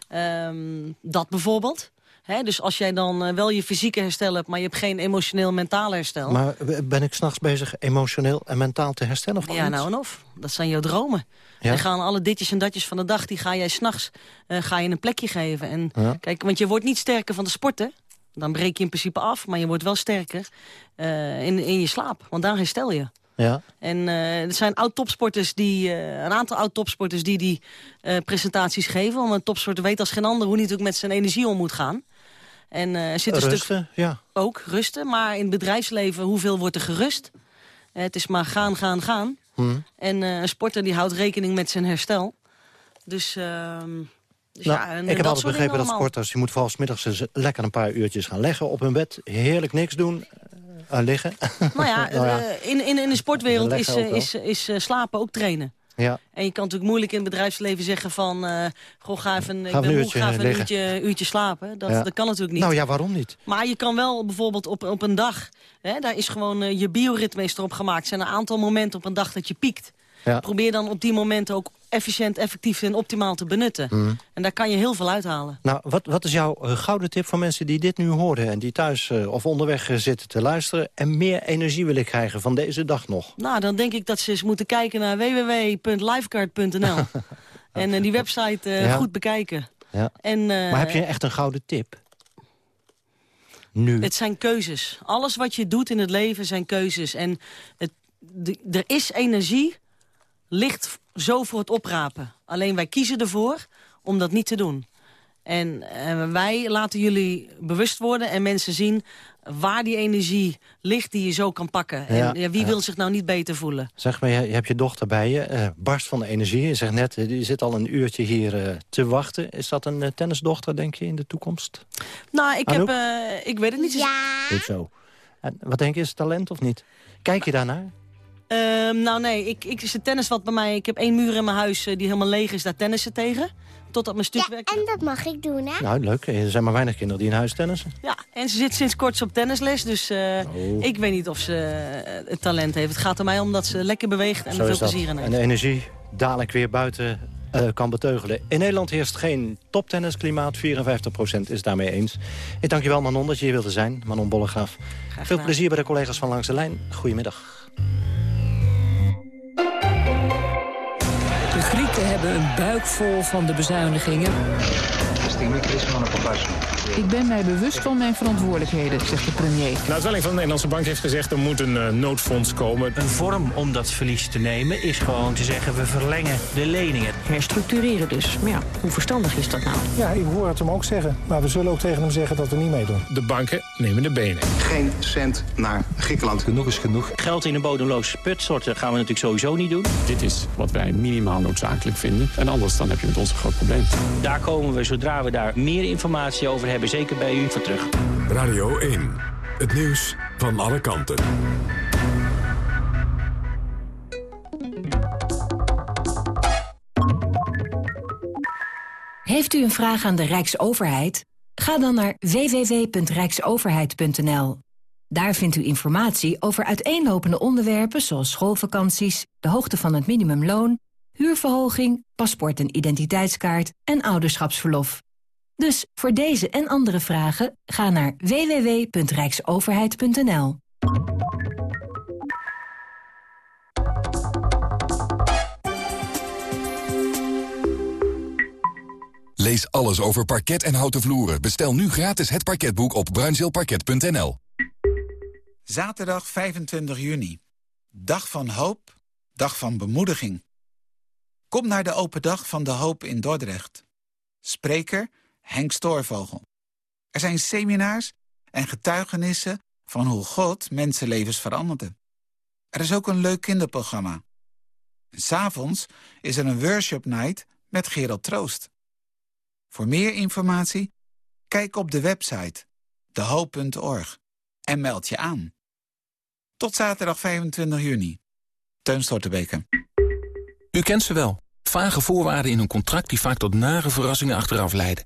Ehm, dat bijvoorbeeld. Hè, dus als jij dan eh, wel je fysieke herstel hebt... maar je hebt geen emotioneel, mentale herstel... Maar ben ik s'nachts bezig emotioneel en mentaal te herstellen? Of Ja, nou en of. Dat zijn jouw dromen. Ja. En gaan alle ditjes en datjes van de dag, die ga jij s'nachts uh, ga je een plekje geven. En Ja. kijk, want je wordt niet sterker van de sporten. Dan breek je in principe af, maar je wordt wel sterker eh, in, in je slaap. Want daar herstel je. Ja. En eh, er zijn oud-topsporters die, eh, een aantal oud-topsporters die die presentaties geven. Want een topsporter weet als geen ander hoe hij natuurlijk met zijn energie om moet gaan. En er zit een stuk Rusten, ja. ook rusten. Maar in het bedrijfsleven, hoeveel wordt er gerust? Het is maar gaan, gaan, gaan. Hm. En een sporter die houdt rekening met zijn herstel. Dus, ehm, dus Nou, ja, en, ik heb altijd begrepen dat sporters... die moeten vooral 's middags eens lekker een paar uurtjes gaan leggen op hun bed. Heerlijk niks doen. eh, liggen. Nou ja, Nou ja. eh, in, in, in de sportwereld is, is, is slapen ook trainen. ja. En je kan natuurlijk moeilijk in het bedrijfsleven zeggen van... eh goh, ga even, ik Ga ben een moe, uurtje ga even een uurtje, uurtje slapen. Dat, Ja. dat kan natuurlijk niet. Nou ja, waarom niet? Maar je kan wel bijvoorbeeld op, op een dag... Hè, daar is gewoon je bioritme is erop gemaakt. Er zijn een aantal momenten op een dag dat je piekt. Ja. Probeer dan op die momenten ook efficiënt, effectief en optimaal te benutten. Hm. En daar kan je heel veel uithalen. Nou, wat, wat is jouw eh, gouden tip voor mensen die dit nu horen... en die thuis eh, of onderweg eh, zitten te luisteren... en meer energie willen krijgen van deze dag nog? Nou, dan denk ik dat ze eens moeten kijken naar www.lifeguard.nl. En die website Ja. goed bekijken. Ja. En, maar heb je echt een gouden tip? Nu. Het zijn keuzes. Alles wat je doet in het leven zijn keuzes. En het, er is energie, ligt zo voor het oprapen. Alleen wij kiezen ervoor om dat niet te doen. En eh, wij laten jullie bewust worden en mensen zien waar die energie ligt die je zo kan pakken. Ja, en ja, wie ja. wil zich nou niet beter voelen? Zeg maar, je, hebt je dochter bij je, eh, barst van de energie. Je zegt net, eh, die zit al een uurtje hier te wachten. Is dat een tennisdochter, denk je, in de toekomst? Nou, ik, heb, Anouk? ik weet het niet. Ja. Goed zo. En wat denk je, is het talent of niet? Kijk je daarnaar? Ehm, nou nee, ik, ik is het tennis wat bij mij... Ik heb één muur in mijn huis eh, die helemaal leeg is, daar tennissen tegen. Totdat mijn stukwerk... En dat mag ik doen, hè? Nou, leuk. Er zijn maar weinig kinderen die in huis tennissen. Ja, en ze zit sinds kort op tennisles, dus eh, Oh. ik weet niet of ze eh, het talent heeft. Het gaat er mij om dat ze lekker beweegt en Zo er is veel dat. plezier in En heeft. de energie dadelijk weer buiten eh, kan beteugelen. In Nederland heerst geen toptennisklimaat. 54% is daarmee eens. Ik dank je wel, Manon, dat je hier wilde zijn. Manon Bollegraaf. Veel plezier bij de collega's van Langs de Lijn. Goedemiddag. Hebben een buik vol van de bezuinigingen. Ik ben mij bewust van mijn verantwoordelijkheden, zegt de premier. De uitwelling van de Nederlandse Bank heeft gezegd... er moet een eh, noodfonds komen. Een vorm om dat verlies te nemen is gewoon te zeggen... we verlengen de leningen. Herstructureren dus. Maar ja, hoe verstandig is dat nou? Ja, ik hoor het hem ook zeggen. Maar we zullen ook tegen hem zeggen dat we niet meedoen. De banken nemen de benen. Geen cent naar Griekenland. Genoeg is genoeg. Geld in een bodemloze put storten gaan we natuurlijk sowieso niet doen. Dit is wat wij minimaal noodzakelijk vinden. En anders dan heb je met ons een groot probleem. Daar komen we, zodra we daar meer informatie over hebben... zeker bij u voor terug. Radio 1. Het nieuws van alle kanten. Heeft u een vraag aan de Rijksoverheid? Ga dan naar www.rijksoverheid.nl. Daar vindt u informatie over uiteenlopende onderwerpen zoals schoolvakanties, de hoogte van het minimumloon, huurverhoging, paspoort en identiteitskaart en ouderschapsverlof. Dus voor deze en andere vragen ga naar www.rijksoverheid.nl. Lees alles over parket en houten vloeren. Bestel nu gratis het parketboek op bruinzeelparket.nl. Zaterdag 25 juni. Dag van hoop, dag van bemoediging. Kom naar de open dag van de hoop in Dordrecht. Spreker Henk Stoorvogel. Er zijn seminars en getuigenissen van hoe God mensenlevens veranderde. Er is ook een leuk kinderprogramma. En S'avonds is er een worship night met Gerald Troost. Voor meer informatie, kijk op de website dehoop.org en meld je aan. Tot zaterdag 25 juni. Teun Stortebeke. U kent ze wel. Vage voorwaarden in een contract die vaak tot nare verrassingen achteraf leiden.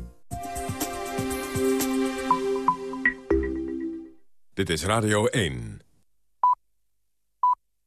Dit is Radio 1.